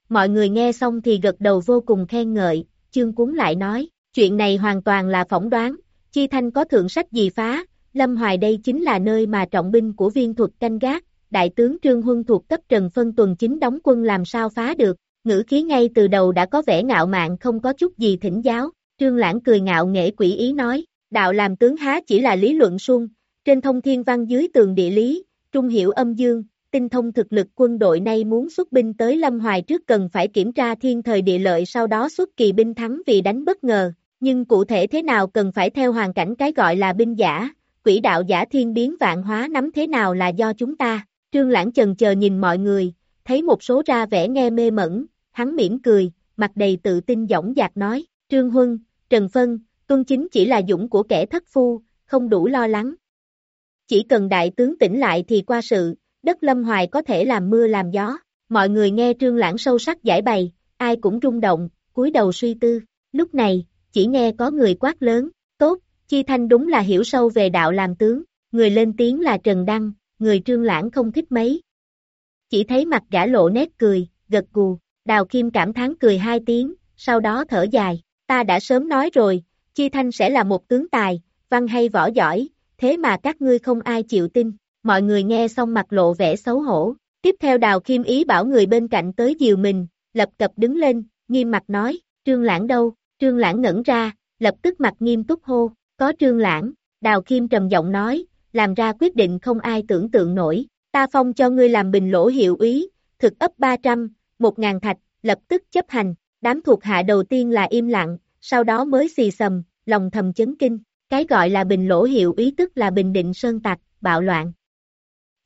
Mọi người nghe xong thì gật đầu vô cùng khen ngợi, chương cuốn lại nói, chuyện này hoàn toàn là phỏng đoán, chi thanh có thượng sách gì phá, Lâm Hoài đây chính là nơi mà trọng binh của viên thuật canh gác, đại tướng Trương Huân thuộc cấp Trần Phân tuần chính đóng quân làm sao phá được, ngữ khí ngay từ đầu đã có vẻ ngạo mạn không có chút gì thỉnh giáo, Trương Lãng cười ngạo nghệ quỷ ý nói, đạo làm tướng há chỉ là lý luận suông, trên thông thiên văn dưới tường địa lý, trung hiểu âm dương, tinh thông thực lực quân đội nay muốn xuất binh tới Lâm Hoài trước cần phải kiểm tra thiên thời địa lợi sau đó xuất kỳ binh thắng vì đánh bất ngờ, nhưng cụ thể thế nào cần phải theo hoàn cảnh cái gọi là binh giả, quỹ đạo giả thiên biến vạn hóa nắm thế nào là do chúng ta. Trương Lãng chần chờ nhìn mọi người, thấy một số ra vẻ nghe mê mẩn, hắn mỉm cười, mặt đầy tự tin dõng dạc nói, Trương Huân, Trần Phân, tuân chính chỉ là dũng của kẻ thất phu, không đủ lo lắng. Chỉ cần đại tướng tỉnh lại thì qua sự, đất lâm hoài có thể làm mưa làm gió. Mọi người nghe trương lãng sâu sắc giải bày, ai cũng rung động, cúi đầu suy tư. Lúc này, chỉ nghe có người quát lớn, tốt, Chi Thanh đúng là hiểu sâu về đạo làm tướng, người lên tiếng là Trần Đăng, người trương lãng không thích mấy. Chỉ thấy mặt gã lộ nét cười, gật gù, đào kim cảm thán cười hai tiếng, sau đó thở dài, ta đã sớm nói rồi, Chi Thanh sẽ là một tướng tài, văn hay võ giỏi, thế mà các ngươi không ai chịu tin, mọi người nghe xong mặt lộ vẻ xấu hổ. Tiếp theo Đào Kim ý bảo người bên cạnh tới dìu mình, lập cập đứng lên, nghiêm mặt nói, Trương Lãng đâu, Trương Lãng ngẩn ra, lập tức mặt nghiêm túc hô, có Trương Lãng, Đào Kim trầm giọng nói, làm ra quyết định không ai tưởng tượng nổi, ta phong cho ngươi làm bình lỗ hiệu úy, thực ấp 300, 1.000 thạch, lập tức chấp hành, đám thuộc hạ đầu tiên là im lặng, sau đó mới xì sầm, lòng thầm chấn kinh, cái gọi là bình lỗ hiệu úy tức là bình định sơn tạc, bạo loạn,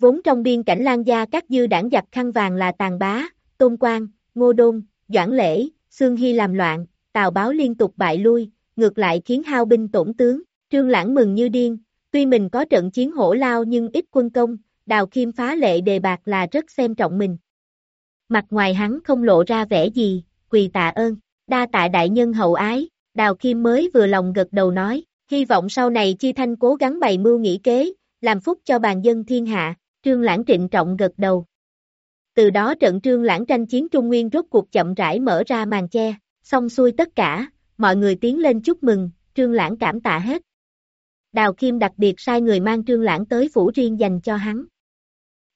Vốn trong biên cảnh Lan Gia các dư đảng giặc khăn vàng là Tàn Bá, Tôn Quang, Ngô Đôn, Doãn Lễ, xương Hy làm loạn, Tào Báo liên tục bại lui, ngược lại khiến hao binh tổn tướng, Trương Lãng mừng như điên, tuy mình có trận chiến hổ lao nhưng ít quân công, Đào Kim phá lệ đề bạc là rất xem trọng mình. Mặt ngoài hắn không lộ ra vẻ gì, quỳ tạ ơn, đa tạ đại nhân hậu ái, Đào Kim mới vừa lòng gật đầu nói, hy vọng sau này Chi Thanh cố gắng bày mưu nghĩ kế, làm phúc cho bàn dân thiên hạ, Trương Lãng trịnh trọng gật đầu. Từ đó trận Trương Lãng tranh chiến Trung Nguyên rốt cuộc chậm rãi mở ra màn che, xong xuôi tất cả, mọi người tiến lên chúc mừng, Trương Lãng cảm tạ hết. Đào Kim đặc biệt sai người mang trương lãng tới phủ riêng dành cho hắn.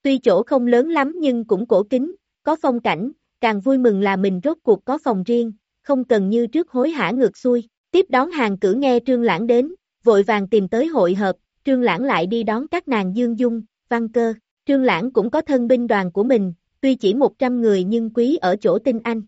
Tuy chỗ không lớn lắm nhưng cũng cổ kính, có phong cảnh, càng vui mừng là mình rốt cuộc có phòng riêng, không cần như trước hối hả ngược xuôi. Tiếp đón hàng cử nghe trương lãng đến, vội vàng tìm tới hội hợp, trương lãng lại đi đón các nàng dương dung, văn cơ. Trương lãng cũng có thân binh đoàn của mình, tuy chỉ 100 người nhưng quý ở chỗ tinh anh.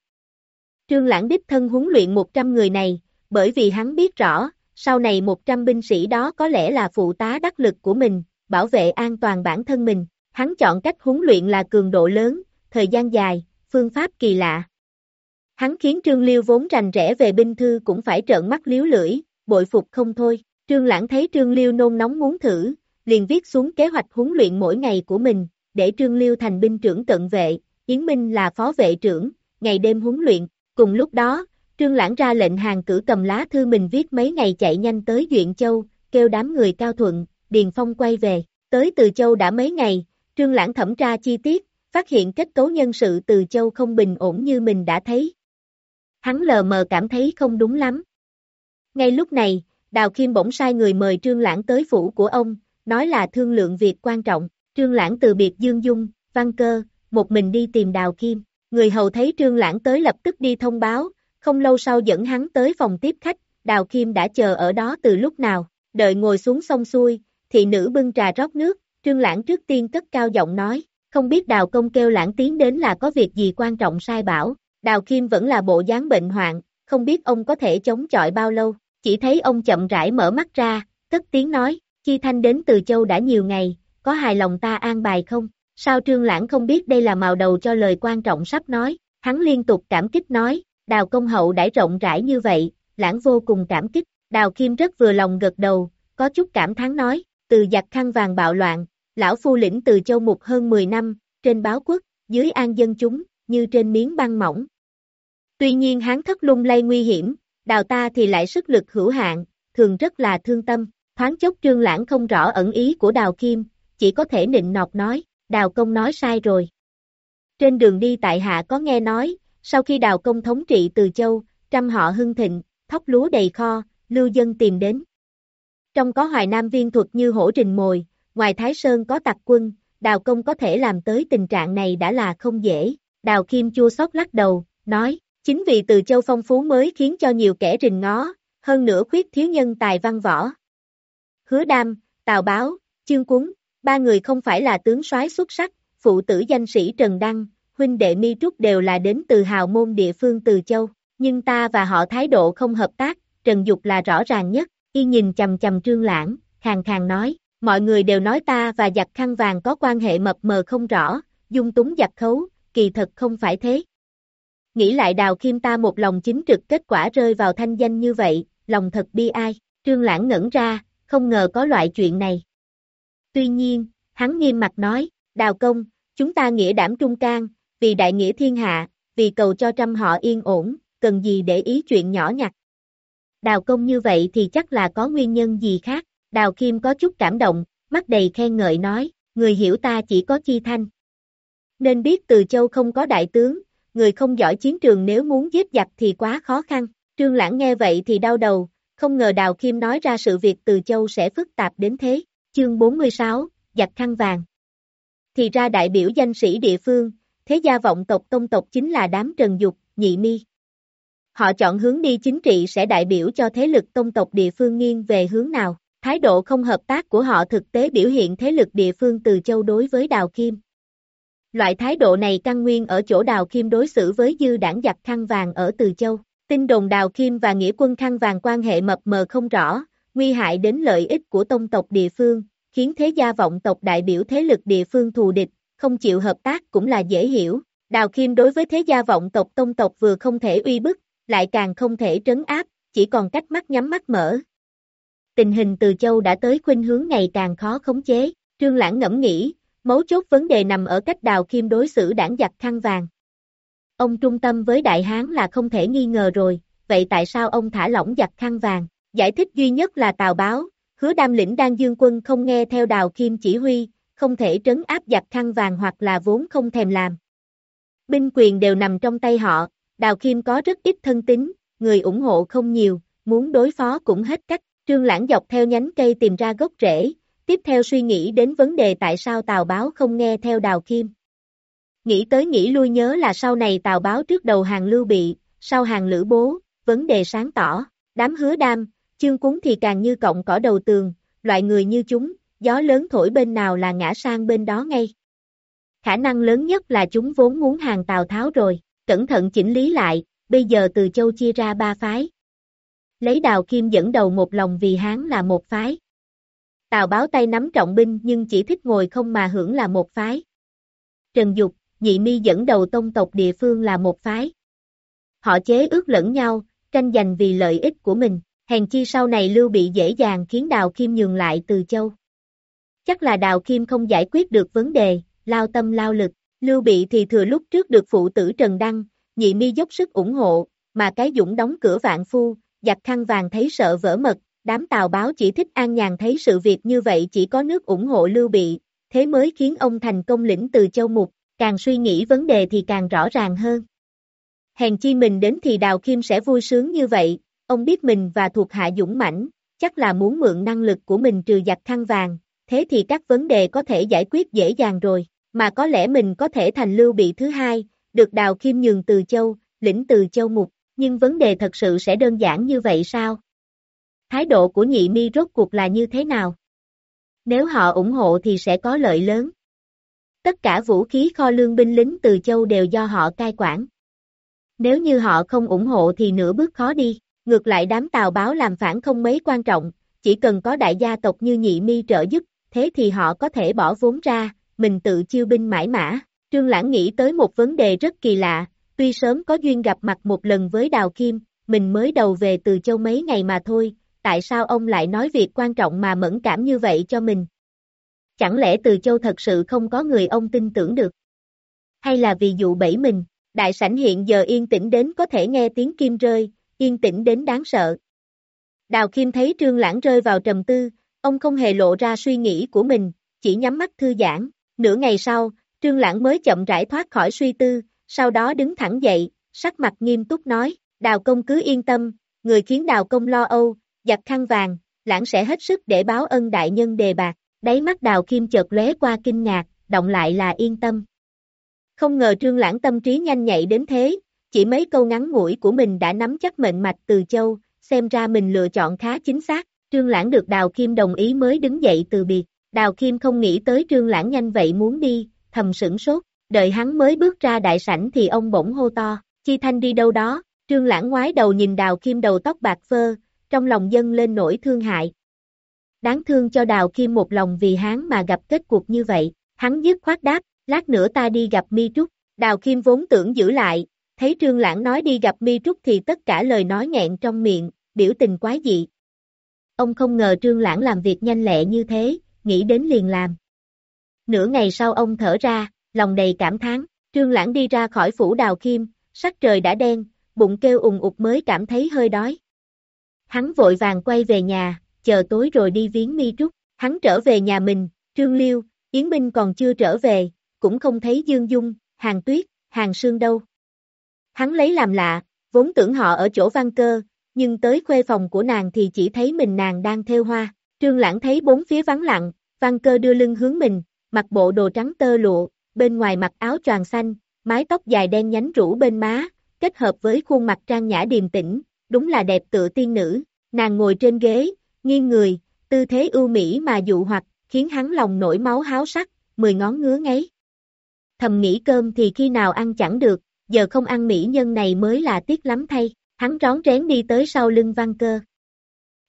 Trương lãng đích thân huấn luyện 100 người này, bởi vì hắn biết rõ, sau này 100 binh sĩ đó có lẽ là phụ tá đắc lực của mình, bảo vệ an toàn bản thân mình. Hắn chọn cách huấn luyện là cường độ lớn, thời gian dài, phương pháp kỳ lạ. Hắn khiến Trương Liêu vốn rành rẽ về binh thư cũng phải trợn mắt liếu lưỡi, bội phục không thôi. Trương Lãng thấy Trương Liêu nôn nóng muốn thử, liền viết xuống kế hoạch huấn luyện mỗi ngày của mình, để Trương Liêu thành binh trưởng tận vệ, Yến Minh là phó vệ trưởng, ngày đêm huấn luyện. Cùng lúc đó, Trương Lãng ra lệnh hàng cử cầm lá thư mình viết mấy ngày chạy nhanh tới Duyện Châu, kêu đám người cao thuận, Điền Phong quay về. Tới Từ Châu đã mấy ngày, Trương Lãng thẩm tra chi tiết, phát hiện kết cấu nhân sự Từ Châu không bình ổn như mình đã thấy. Hắn lờ mờ cảm thấy không đúng lắm. Ngay lúc này, Đào Kim bỗng sai người mời Trương Lãng tới phủ của ông, nói là thương lượng việc quan trọng. Trương Lãng từ biệt Dương Dung, Văn Cơ, một mình đi tìm Đào Kim. Người hầu thấy Trương Lãng tới lập tức đi thông báo, không lâu sau dẫn hắn tới phòng tiếp khách, Đào Kim đã chờ ở đó từ lúc nào, đợi ngồi xuống xong xuôi, thị nữ bưng trà rót nước, Trương Lãng trước tiên cất cao giọng nói, không biết Đào Công kêu Lãng tiến đến là có việc gì quan trọng sai bảo, Đào Kim vẫn là bộ dáng bệnh hoạn, không biết ông có thể chống chọi bao lâu, chỉ thấy ông chậm rãi mở mắt ra, cất tiếng nói, Chi Thanh đến từ châu đã nhiều ngày, có hài lòng ta an bài không? Sao Trương Lãng không biết đây là màu đầu cho lời quan trọng sắp nói, hắn liên tục cảm kích nói, đào công hậu đãi rộng rãi như vậy, Lãng vô cùng cảm kích, đào kim rất vừa lòng gật đầu, có chút cảm thán nói, từ giặc khăn vàng bạo loạn, lão phu lĩnh từ châu mục hơn 10 năm, trên báo quốc, dưới an dân chúng, như trên miếng băng mỏng. Tuy nhiên hắn thất lung lay nguy hiểm, đào ta thì lại sức lực hữu hạn, thường rất là thương tâm, thoáng chốc trương lãng không rõ ẩn ý của đào kim, chỉ có thể nịnh nọt nói, đào công nói sai rồi. Trên đường đi tại hạ có nghe nói, sau khi đào công thống trị từ châu, trăm họ hưng thịnh, thóc lúa đầy kho, lưu dân tìm đến. Trong có hoài nam viên thuật như hổ trình mồi, ngoài Thái Sơn có tặc quân, đào công có thể làm tới tình trạng này đã là không dễ. Đào Kim chua xót lắc đầu, nói, chính vì từ châu phong phú mới khiến cho nhiều kẻ rình ngó, hơn nữa khuyết thiếu nhân tài văn võ. Hứa Đam, Tào Báo, Chương Cúng, ba người không phải là tướng soái xuất sắc, phụ tử danh sĩ Trần Đăng, huynh đệ Mi Trúc đều là đến từ hào môn địa phương từ châu, nhưng ta và họ thái độ không hợp tác, Trần Dục là rõ ràng nhất, y nhìn chầm chầm trương lãng, khàng khàng nói, mọi người đều nói ta và giặc khăn vàng có quan hệ mập mờ không rõ, dung túng giặc khấu, kỳ thật không phải thế. Nghĩ lại đào khiêm ta một lòng chính trực kết quả rơi vào thanh danh như vậy, lòng thật bi ai, trương lãng ngẩn ra, không ngờ có loại chuyện này. Tuy nhiên, hắn nghiêm mặt nói, đào công, chúng ta nghĩa đảm trung can, vì đại nghĩa thiên hạ, vì cầu cho trăm họ yên ổn, cần gì để ý chuyện nhỏ nhặt. Đào công như vậy thì chắc là có nguyên nhân gì khác, đào kim có chút cảm động, mắt đầy khen ngợi nói, người hiểu ta chỉ có chi thanh. Nên biết từ châu không có đại tướng, người không giỏi chiến trường nếu muốn giết giặc thì quá khó khăn. Trương Lãng nghe vậy thì đau đầu, không ngờ Đào Kim nói ra sự việc từ châu sẽ phức tạp đến thế. Chương 46, giặc khăn vàng. Thì ra đại biểu danh sĩ địa phương, thế gia vọng tộc tông tộc chính là đám Trần Dục, Nhị Mi. Họ chọn hướng đi chính trị sẽ đại biểu cho thế lực tông tộc địa phương nghiêng về hướng nào. Thái độ không hợp tác của họ thực tế biểu hiện thế lực địa phương từ châu đối với Đào Kim. Loại thái độ này căn nguyên ở chỗ Đào Kim đối xử với dư đảng giặc khăn vàng ở Từ Châu. Tin đồn Đào Kim và nghĩa quân khăn vàng quan hệ mập mờ không rõ, nguy hại đến lợi ích của tông tộc địa phương, khiến thế gia vọng tộc đại biểu thế lực địa phương thù địch, không chịu hợp tác cũng là dễ hiểu. Đào Kim đối với thế gia vọng tộc tông tộc vừa không thể uy bức, lại càng không thể trấn áp, chỉ còn cách mắt nhắm mắt mở. Tình hình từ châu đã tới khuynh hướng ngày càng khó khống chế, trương lãng ngẫm nghĩ, mấu chốt vấn đề nằm ở cách đào kim đối xử đảng giặc khăn vàng. Ông trung tâm với đại hán là không thể nghi ngờ rồi, vậy tại sao ông thả lỏng giặc khăn vàng? Giải thích duy nhất là tào báo, hứa đam lĩnh đang dương quân không nghe theo đào kim chỉ huy, không thể trấn áp giặc khăn vàng hoặc là vốn không thèm làm. Binh quyền đều nằm trong tay họ, đào kim có rất ít thân tín, người ủng hộ không nhiều, muốn đối phó cũng hết cách. Trương Lãng dọc theo nhánh cây tìm ra gốc rễ, tiếp theo suy nghĩ đến vấn đề tại sao Tào Báo không nghe theo Đào Kim. Nghĩ tới nghĩ lui nhớ là sau này Tào Báo trước đầu hàng Lưu Bị, sau hàng Lữ Bố, vấn đề sáng tỏ, đám hứa đam, chương cúng thì càng như cộng cỏ đầu tường, loại người như chúng, gió lớn thổi bên nào là ngã sang bên đó ngay. Khả năng lớn nhất là chúng vốn muốn hàng Tào Tháo rồi, cẩn thận chỉnh lý lại, bây giờ từ châu chia ra ba phái. Lấy đào kim dẫn đầu một lòng vì Hán là một phái. Tào báo tay nắm trọng binh nhưng chỉ thích ngồi không mà hưởng là một phái. Trần Dục, nhị mi dẫn đầu tông tộc địa phương là một phái. Họ chế ước lẫn nhau, tranh giành vì lợi ích của mình, hèn chi sau này Lưu Bị dễ dàng khiến Đào Kim nhường lại từ châu. Chắc là Đào Kim không giải quyết được vấn đề, lao tâm lao lực, Lưu Bị thì thừa lúc trước được phụ tử Trần Đăng, nhị mi dốc sức ủng hộ, mà cái dũng đóng cửa vạn phu, giặc khăn vàng thấy sợ vỡ mật, đám tào báo chỉ thích an nhàn thấy sự việc như vậy chỉ có nước ủng hộ Lưu Bị, thế mới khiến ông thành công lĩnh từ châu mục, càng suy nghĩ vấn đề thì càng rõ ràng hơn. Hèn chi mình đến thì Đào Kim sẽ vui sướng như vậy, ông biết mình và thuộc hạ dũng mãnh, chắc là muốn mượn năng lực của mình trừ giặc khăn vàng, thế thì các vấn đề có thể giải quyết dễ dàng rồi, mà có lẽ mình có thể thành lưu bị thứ hai, được Đào Kim nhường từ châu, lĩnh từ châu mục, nhưng vấn đề thật sự sẽ đơn giản như vậy sao? Thái độ của nhị mi rốt cuộc là như thế nào? Nếu họ ủng hộ thì sẽ có lợi lớn. Tất cả vũ khí kho lương binh lính từ châu đều do họ cai quản. Nếu như họ không ủng hộ thì nửa bước khó đi, ngược lại đám tàu báo làm phản không mấy quan trọng, chỉ cần có đại gia tộc như nhị mi trợ giúp, thế thì họ có thể bỏ vốn ra, mình tự chiêu binh mãi mã. Trương Lãng nghĩ tới một vấn đề rất kỳ lạ, tuy sớm có duyên gặp mặt một lần với Đào Kim, mình mới đầu về từ châu mấy ngày mà thôi, tại sao ông lại nói việc quan trọng mà mẫn cảm như vậy cho mình? Chẳng lẽ từ châu thật sự không có người ông tin tưởng được? Hay là vì dụ bẫy mình, đại sảnh hiện giờ yên tĩnh đến có thể nghe tiếng kim rơi, yên tĩnh đến đáng sợ. Đào Kim thấy Trương Lãng rơi vào trầm tư, ông không hề lộ ra suy nghĩ của mình, chỉ nhắm mắt thư giãn. Nửa ngày sau, Trương Lãng mới chậm rãi thoát khỏi suy tư, sau đó đứng thẳng dậy, sắc mặt nghiêm túc nói, Đào công cứ yên tâm, người khiến Đào công lo âu, giặt khăn vàng, Lãng sẽ hết sức để báo ân đại nhân đề bạc, đáy mắt Đào Kim chợt lóe qua kinh ngạc, động lại là yên tâm. Không ngờ Trương Lãng tâm trí nhanh nhạy đến thế, chỉ mấy câu ngắn ngủi của mình đã nắm chắc mệnh mạch từ châu, xem ra mình lựa chọn khá chính xác, Trương Lãng được Đào Kim đồng ý mới đứng dậy từ biệt, Đào Kim không nghĩ tới Trương Lãng nhanh vậy muốn đi, thầm sửng sốt, đợi hắn mới bước ra đại sảnh thì ông bỗng hô to, Chi Thanh đi đâu đó, Trương Lãng ngoái đầu nhìn Đào Kim đầu tóc bạc phơ, trong lòng dân lên nỗi thương hại. Đáng thương cho Đào Kim một lòng vì hắn mà gặp kết cuộc như vậy, hắn dứt khoát đáp, lát nữa ta đi gặp Mi Trúc, Đào Kim vốn tưởng giữ lại, thấy Trương Lãng nói đi gặp Mi Trúc thì tất cả lời nói nghẹn trong miệng, biểu tình quái dị. Ông không ngờ Trương Lãng làm việc nhanh lẹ như thế, nghĩ đến liền làm. Nửa ngày sau ông thở ra, lòng đầy cảm thán, Trương Lãng đi ra khỏi phủ Đào Kim, sắc trời đã đen, bụng kêu ùng ục mới cảm thấy hơi đói. Hắn vội vàng quay về nhà, chờ tối rồi đi viếng Mi Trúc, hắn trở về nhà mình, Trương Liêu, Yến Minh còn chưa trở về, cũng không thấy Dương Dung, Hàng Tuyết, Hàng Sương đâu. Hắn lấy làm lạ, vốn tưởng họ ở chỗ văn cơ, nhưng tới khuê phòng của nàng thì chỉ thấy mình nàng đang theo hoa. Trương Lãng thấy bốn phía vắng lặng, văn cơ đưa lưng hướng mình, mặc bộ đồ trắng tơ lụa, bên ngoài mặc áo choàng xanh, mái tóc dài đen nhánh rủ bên má, kết hợp với khuôn mặt trang nhã điềm tĩnh, đúng là đẹp tựa tiên nữ. Nàng ngồi trên ghế, nghiêng người, tư thế ưu mỹ mà dụ hoặc, khiến hắn lòng nổi máu háo sắc, mười ngón ngứa ngáy. Thầm nghĩ cơm thì khi nào ăn chẳng được, giờ không ăn mỹ nhân này mới là tiếc lắm thay, hắn rón rén đi tới sau lưng văn cơ.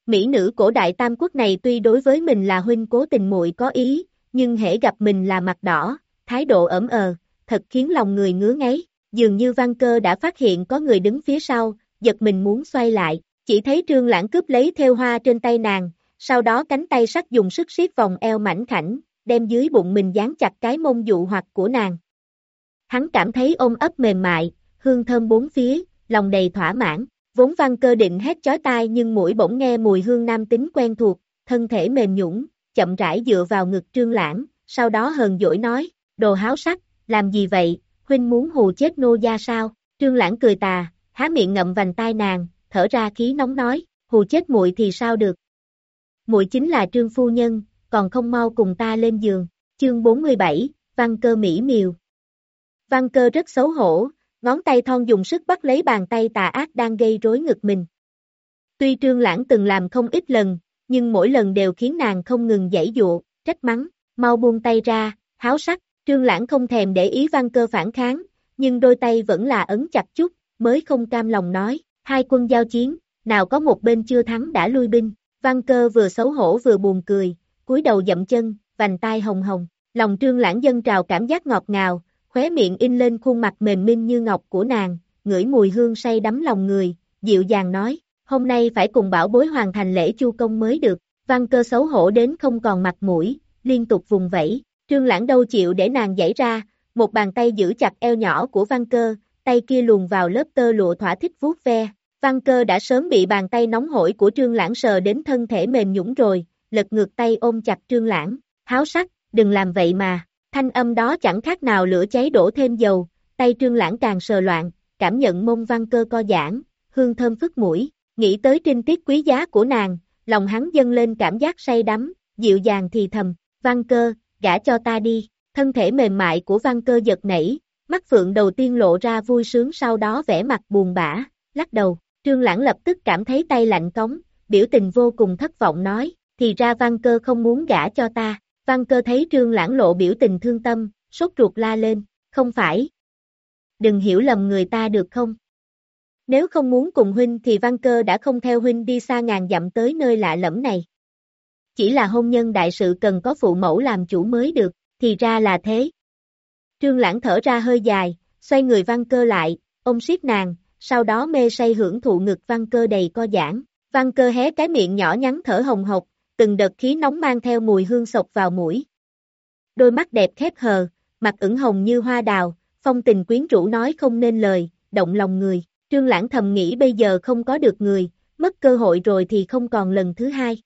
Mỹ nữ cổ đại tam quốc này tuy đối với mình là huynh cố tình muội có ý, nhưng hễ gặp mình là mặt đỏ, thái độ ẩm ờ, thật khiến lòng người ngứa ngáy, dường như văn cơ đã phát hiện có người đứng phía sau, giật mình muốn xoay lại, chỉ thấy trương lãng cướp lấy theo hoa trên tay nàng, sau đó cánh tay sắt dùng sức siết vòng eo mảnh khảnh, đem dưới bụng mình dán chặt cái mông dụ hoặc của nàng. Hắn cảm thấy ôm ấp mềm mại, hương thơm bốn phía, lòng đầy thỏa mãn, vốn văn cơ định hét chói tai nhưng mũi bỗng nghe mùi hương nam tính quen thuộc, thân thể mềm nhũng, chậm rãi dựa vào ngực trương lãng, sau đó hờn dỗi nói, đồ háo sắc, làm gì vậy, huynh muốn hù chết nô gia sao, trương lãng cười tà, há miệng ngậm vành tai nàng, thở ra khí nóng nói, hù chết muội thì sao được. muội chính là trương phu nhân, còn không mau cùng ta lên giường, chương 47, văn cơ mỹ miều. Văn cơ rất xấu hổ, ngón tay thon dùng sức bắt lấy bàn tay tà ác đang gây rối ngực mình. Tuy trương lãng từng làm không ít lần, nhưng mỗi lần đều khiến nàng không ngừng dãy dụa, trách mắng, mau buông tay ra, háo sắc, trương lãng không thèm để ý văn cơ phản kháng, nhưng đôi tay vẫn là ấn chặt chút, mới không cam lòng nói, hai quân giao chiến, nào có một bên chưa thắng đã lui binh, văn cơ vừa xấu hổ vừa buồn cười, cúi đầu dậm chân, vành tai hồng hồng, lòng trương lãng dân trào cảm giác ngọt ngào, khóe miệng in lên khuôn mặt mềm minh như ngọc của nàng, ngửi mùi hương say đắm lòng người, dịu dàng nói, hôm nay phải cùng bảo bối hoàn thành lễ chu công mới được, văn cơ xấu hổ đến không còn mặt mũi, liên tục vùng vẫy, trương lãng đâu chịu để nàng dãy ra, một bàn tay giữ chặt eo nhỏ của văn cơ, tay kia luồn vào lớp tơ lụa thỏa thích vuốt ve, văn cơ đã sớm bị bàn tay nóng hổi của trương lãng sờ đến thân thể mềm nhũng rồi, lật ngược tay ôm chặt trương lãng, háo sắc, đừng làm vậy mà, thanh âm đó chẳng khác nào lửa cháy đổ thêm dầu, tay trương lãng càng sờ loạn, cảm nhận mông văn cơ co giãn, hương thơm phức mũi, nghĩ tới trinh tiết quý giá của nàng, lòng hắn dâng lên cảm giác say đắm, dịu dàng thì thầm, văn cơ, gả cho ta đi, thân thể mềm mại của văn cơ giật nảy, mắt phượng đầu tiên lộ ra vui sướng sau đó vẻ mặt buồn bã, lắc đầu, trương lãng lập tức cảm thấy tay lạnh cống, biểu tình vô cùng thất vọng nói, thì ra văn cơ không muốn gả cho ta, văn cơ thấy trương lãng lộ biểu tình thương tâm, sốt ruột la lên, không phải. Đừng hiểu lầm người ta được không? Nếu không muốn cùng huynh thì văn cơ đã không theo huynh đi xa ngàn dặm tới nơi lạ lẫm này. Chỉ là hôn nhân đại sự cần có phụ mẫu làm chủ mới được, thì ra là thế. Trương lãng thở ra hơi dài, xoay người văn cơ lại, ông siết nàng, sau đó mê say hưởng thụ ngực văn cơ đầy co giãn. Văn cơ hé cái miệng nhỏ nhắn thở hồng hộc, từng đợt khí nóng mang theo mùi hương sộc vào mũi. Đôi mắt đẹp khép hờ, mặt ửng hồng như hoa đào, phong tình quyến rũ nói không nên lời, động lòng người. Trương Lãng thầm nghĩ bây giờ không có được người, mất cơ hội rồi thì không còn lần thứ hai.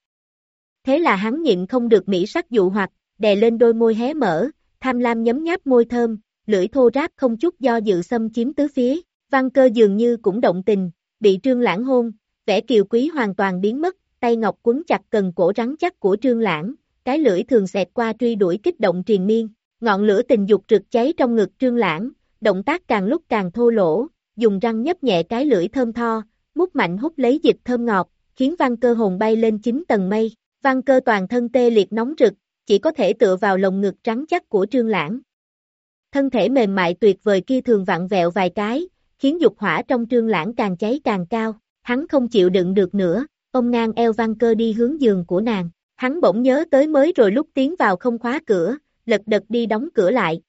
Thế là hắn nhịn không được mỹ sắc dụ hoặc, đè lên đôi môi hé mở, tham lam nhấm nháp môi thơm, lưỡi thô ráp không chút do dự xâm chiếm tứ phía, văn cơ dường như cũng động tình, bị trương lãng hôn, vẻ kiều quý hoàn toàn biến mất, tay ngọc quấn chặt cần cổ rắn chắc của trương lãng, cái lưỡi thường xẹt qua truy đuổi kích động triền miên, ngọn lửa tình dục rực cháy trong ngực trương lãng, động tác càng lúc càng thô lỗ, dùng răng nhấp nhẹ cái lưỡi thơm tho, mút mạnh hút lấy dịch thơm ngọt, khiến văn cơ hồn bay lên chín tầng mây, văn cơ toàn thân tê liệt nóng rực, chỉ có thể tựa vào lồng ngực trắng chắc của trương lãng. Thân thể mềm mại tuyệt vời kia thường vặn vẹo vài cái, khiến dục hỏa trong trương lãng càng cháy càng cao, hắn không chịu đựng được nữa, ông ngang eo văn cơ đi hướng giường của nàng, hắn bỗng nhớ tới mới rồi lúc tiến vào không khóa cửa, lật đật đi đóng cửa lại.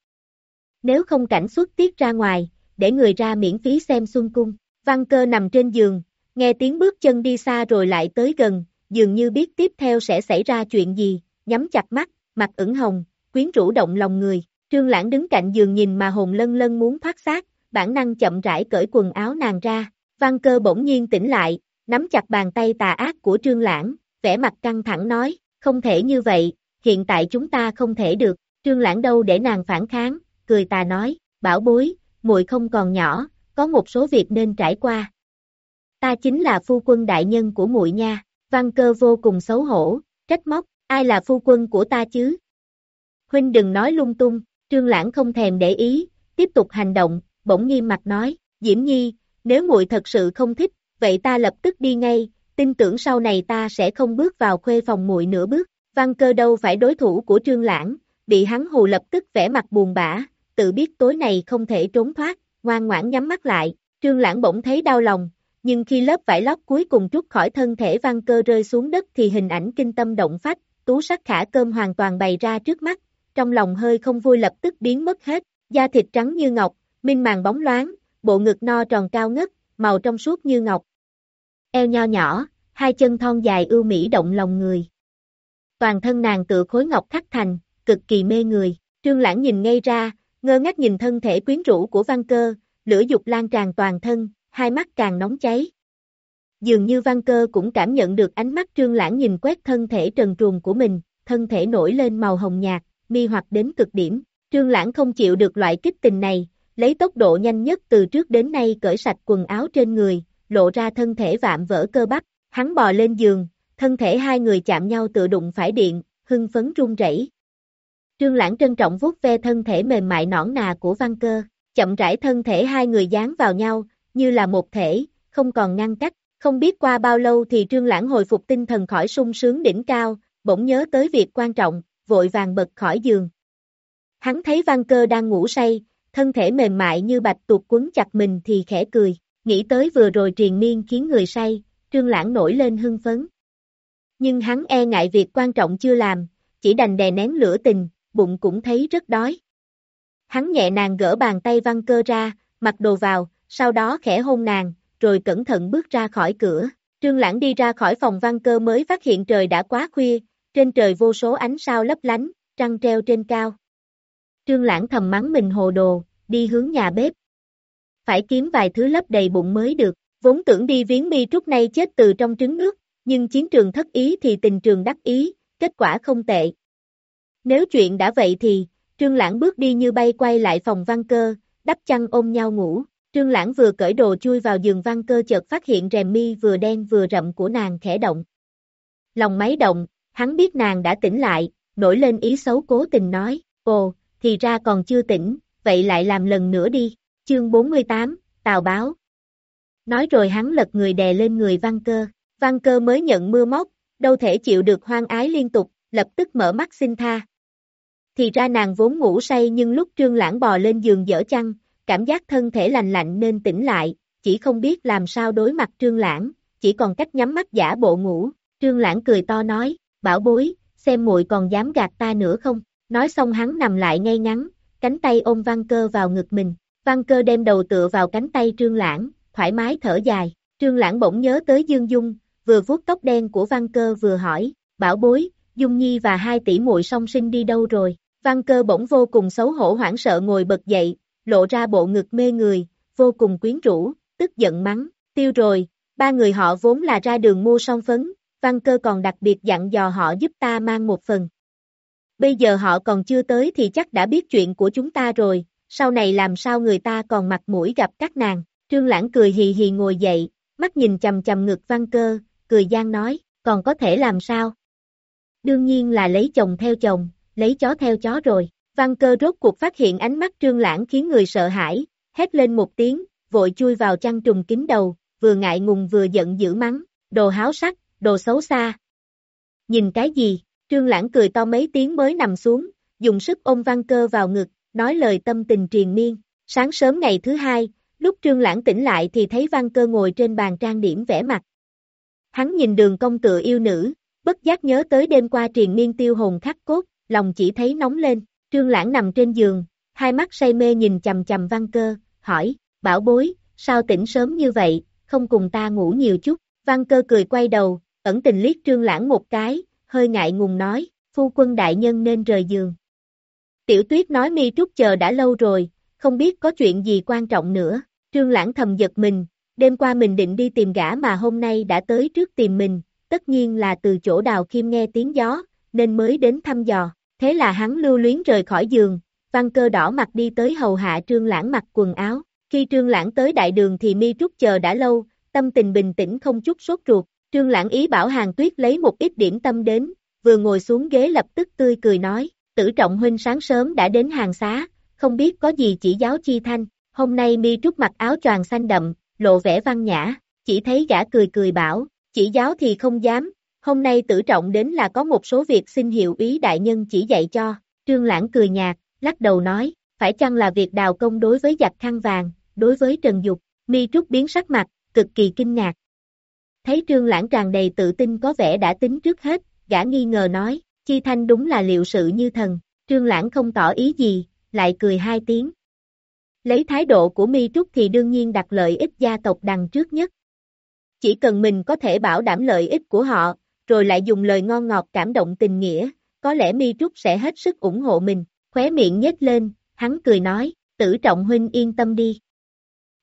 Nếu không cảnh xuất tiết ra ngoài, để người ra miễn phí xem xuân cung, văn cơ nằm trên giường, nghe tiếng bước chân đi xa rồi lại tới gần, dường như biết tiếp theo sẽ xảy ra chuyện gì, nhắm chặt mắt, mặt ửng hồng, quyến rũ động lòng người, trương lãng đứng cạnh giường nhìn mà hồn lân lân muốn thoát xác, bản năng chậm rãi cởi quần áo nàng ra, văn cơ bỗng nhiên tỉnh lại, nắm chặt bàn tay tà ác của trương lãng, vẻ mặt căng thẳng nói, không thể như vậy, hiện tại chúng ta không thể được, trương lãng đâu để nàng phản kháng, cười tà nói, bảo bối, muội không còn nhỏ, có một số việc nên trải qua. Ta chính là phu quân đại nhân của muội nha, văn cơ vô cùng xấu hổ, trách móc, ai là phu quân của ta chứ? Huynh đừng nói lung tung, trương lãng không thèm để ý, tiếp tục hành động, bỗng nghiêm mặt nói, Diễm Nhi, nếu muội thật sự không thích, vậy ta lập tức đi ngay, tin tưởng sau này ta sẽ không bước vào khuê phòng muội nửa bước, văn cơ đâu phải đối thủ của trương lãng, bị hắn hù lập tức vẻ mặt buồn bã, tự biết tối này không thể trốn thoát, ngoan ngoãn nhắm mắt lại, trương lãng bỗng thấy đau lòng, nhưng khi lớp vải lót cuối cùng trút khỏi thân thể văn cơ rơi xuống đất thì hình ảnh kinh tâm động phách, tú sắc khả cơm hoàn toàn bày ra trước mắt, trong lòng hơi không vui lập tức biến mất hết, da thịt trắng như ngọc, minh màng bóng loáng, bộ ngực no tròn cao ngất, màu trong suốt như ngọc. Eo nho nhỏ, hai chân thon dài ưu mỹ động lòng người. Toàn thân nàng tựa khối ngọc khắc thành, cực kỳ mê người, trương lãng nhìn ngay ra, ngơ ngác nhìn thân thể quyến rũ của văn cơ, lửa dục lan tràn toàn thân, hai mắt càng nóng cháy. Dường như văn cơ cũng cảm nhận được ánh mắt trương lãng nhìn quét thân thể trần truồng của mình, thân thể nổi lên màu hồng nhạt, mi hoặc đến cực điểm. Trương lãng không chịu được loại kích tình này, lấy tốc độ nhanh nhất từ trước đến nay cởi sạch quần áo trên người, lộ ra thân thể vạm vỡ cơ bắp, hắn bò lên giường, thân thể hai người chạm nhau tự đụng phải điện, hưng phấn run rẩy. Trương Lãng trân trọng vuốt ve thân thể mềm mại nõn nà của văn cơ, chậm rãi thân thể hai người dán vào nhau, như là một thể, không còn ngăn cách, không biết qua bao lâu thì Trương Lãng hồi phục tinh thần khỏi sung sướng đỉnh cao, bỗng nhớ tới việc quan trọng, vội vàng bật khỏi giường. Hắn thấy văn cơ đang ngủ say, thân thể mềm mại như bạch tuột quấn chặt mình thì khẽ cười, nghĩ tới vừa rồi triền miên khiến người say, Trương Lãng nổi lên hưng phấn. Nhưng hắn e ngại việc quan trọng chưa làm, chỉ đành đè nén lửa tình, bụng cũng thấy rất đói. Hắn nhẹ nàng gỡ bàn tay văn cơ ra, mặc đồ vào, sau đó khẽ hôn nàng, rồi cẩn thận bước ra khỏi cửa. Trương Lãng đi ra khỏi phòng văn cơ mới phát hiện trời đã quá khuya, trên trời vô số ánh sao lấp lánh, trăng treo trên cao. Trương Lãng thầm mắng mình hồ đồ, đi hướng nhà bếp. Phải kiếm vài thứ lấp đầy bụng mới được, vốn tưởng đi viếng mi trúc nay chết từ trong trứng nước, nhưng chiến trường thất ý thì tình trường đắc ý, kết quả không tệ. Nếu chuyện đã vậy thì, Trương Lãng bước đi như bay quay lại phòng văn cơ, đắp chăn ôm nhau ngủ. Trương Lãng vừa cởi đồ chui vào giường văn cơ chợt phát hiện rèm mi vừa đen vừa rậm của nàng khẽ động. Lòng máy động, hắn biết nàng đã tỉnh lại, nổi lên ý xấu cố tình nói, ồ, thì ra còn chưa tỉnh, vậy lại làm lần nữa đi. Chương 48, Tào Báo Nói rồi hắn lật người đè lên người văn cơ, văn cơ mới nhận mưa móc, đâu thể chịu được hoang ái liên tục, lập tức mở mắt xin tha. Thì ra nàng vốn ngủ say nhưng lúc trương lãng bò lên giường dở chăn, cảm giác thân thể lành lạnh nên tỉnh lại, chỉ không biết làm sao đối mặt trương lãng, chỉ còn cách nhắm mắt giả bộ ngủ, trương lãng cười to nói, bảo bối, xem muội còn dám gạt ta nữa không, nói xong hắn nằm lại ngay ngắn, cánh tay ôm văn cơ vào ngực mình, văn cơ đem đầu tựa vào cánh tay trương lãng, thoải mái thở dài, trương lãng bỗng nhớ tới Dương Dung, vừa vuốt tóc đen của văn cơ vừa hỏi, bảo bối, Dung Nhi và hai tỷ muội song sinh đi đâu rồi, văn cơ bỗng vô cùng xấu hổ hoảng sợ ngồi bật dậy, lộ ra bộ ngực mê người, vô cùng quyến rũ, tức giận mắng, tiêu rồi, ba người họ vốn là ra đường mua song phấn, văn cơ còn đặc biệt dặn dò họ giúp ta mang một phần. Bây giờ họ còn chưa tới thì chắc đã biết chuyện của chúng ta rồi, sau này làm sao người ta còn mặt mũi gặp các nàng. Trương Lãng cười hì hì ngồi dậy, mắt nhìn chầm chầm ngực văn cơ, cười gian nói, còn có thể làm sao? Đương nhiên là lấy chồng theo chồng, lấy chó theo chó rồi. Văn cơ rốt cuộc phát hiện ánh mắt trương lãng khiến người sợ hãi, hét lên một tiếng, vội chui vào chăn trùng kín đầu, vừa ngại ngùng vừa giận dữ mắng, đồ háo sắc, đồ xấu xa. Nhìn cái gì, trương lãng cười to mấy tiếng mới nằm xuống, dùng sức ôm văn cơ vào ngực, nói lời tâm tình triền miên. Sáng sớm ngày thứ hai, lúc trương lãng tỉnh lại thì thấy văn cơ ngồi trên bàn trang điểm vẽ mặt. Hắn nhìn đường công tựa yêu nữ, bất giác nhớ tới đêm qua triền miên tiêu hồn khắc cốt, lòng chỉ thấy nóng lên. Trương Lãng nằm trên giường, hai mắt say mê nhìn chầm chầm văn cơ, hỏi, bảo bối, sao tỉnh sớm như vậy, không cùng ta ngủ nhiều chút, văn cơ cười quay đầu, ẩn tình liếc Trương Lãng một cái, hơi ngại ngùng nói, phu quân đại nhân nên rời giường. Tiểu tuyết nói mi trúc chờ đã lâu rồi, không biết có chuyện gì quan trọng nữa, Trương Lãng thầm giật mình, đêm qua mình định đi tìm gã mà hôm nay đã tới trước tìm mình, tất nhiên là từ chỗ đào kim nghe tiếng gió, nên mới đến thăm dò. Thế là hắn lưu luyến rời khỏi giường, văn cơ đỏ mặt đi tới hầu hạ trương lãng mặc quần áo. Khi trương lãng tới đại đường thì mi trúc chờ đã lâu, tâm tình bình tĩnh không chút sốt ruột. Trương lãng ý bảo hàng tuyết lấy một ít điểm tâm đến, vừa ngồi xuống ghế lập tức tươi cười nói, tử trọng huynh sáng sớm đã đến hàng xá, không biết có gì chỉ giáo chi thanh, hôm nay mi trúc mặc áo choàng xanh đậm, lộ vẻ văn nhã, chỉ thấy gã cười cười bảo, chỉ giáo thì không dám, Hôm nay tử trọng đến là có một số việc xin hiệu ý đại nhân chỉ dạy cho, trương lãng cười nhạt, lắc đầu nói, phải chăng là việc đào công đối với giặc khăn vàng, đối với Trần Dục, mi trúc biến sắc mặt, cực kỳ kinh ngạc. Thấy trương lãng tràn đầy tự tin có vẻ đã tính trước hết, gã nghi ngờ nói, chi thanh đúng là liệu sự như thần, trương lãng không tỏ ý gì, lại cười hai tiếng. Lấy thái độ của mi trúc thì đương nhiên đặt lợi ích gia tộc đằng trước nhất. Chỉ cần mình có thể bảo đảm lợi ích của họ, rồi lại dùng lời ngon ngọt cảm động tình nghĩa, có lẽ mi trúc sẽ hết sức ủng hộ mình, khóe miệng nhếch lên, hắn cười nói, tử trọng huynh yên tâm đi.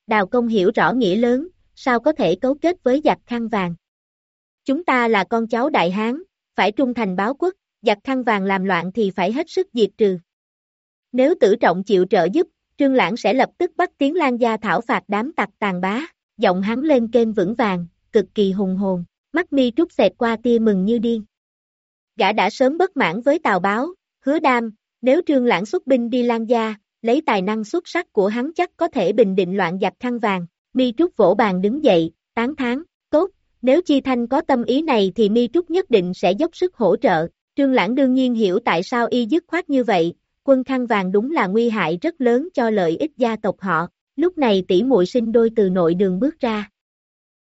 Đào công hiểu rõ nghĩa lớn, sao có thể cấu kết với giặc khăn vàng. Chúng ta là con cháu đại hán, phải trung thành báo quốc, giặc khăn vàng làm loạn thì phải hết sức diệt trừ. Nếu tử trọng chịu trợ giúp, Trương Lãng sẽ lập tức bắt tiếng Lan Gia thảo phạt đám tặc tàn bá, giọng hắn lên kênh vững vàng, cực kỳ hùng hồn. mắt mi trúc xẹt qua tia mừng như điên. Gã đã sớm bất mãn với tào báo, hứa đam, nếu trương lãng xuất binh đi lan gia, lấy tài năng xuất sắc của hắn chắc có thể bình định loạn giặc khăn vàng, mi trúc vỗ bàn đứng dậy, tán thán, tốt, nếu Chi Thanh có tâm ý này thì mi trúc nhất định sẽ dốc sức hỗ trợ, trương lãng đương nhiên hiểu tại sao y dứt khoát như vậy, quân khăn vàng đúng là nguy hại rất lớn cho lợi ích gia tộc họ, lúc này tỷ muội sinh đôi từ nội đường bước ra.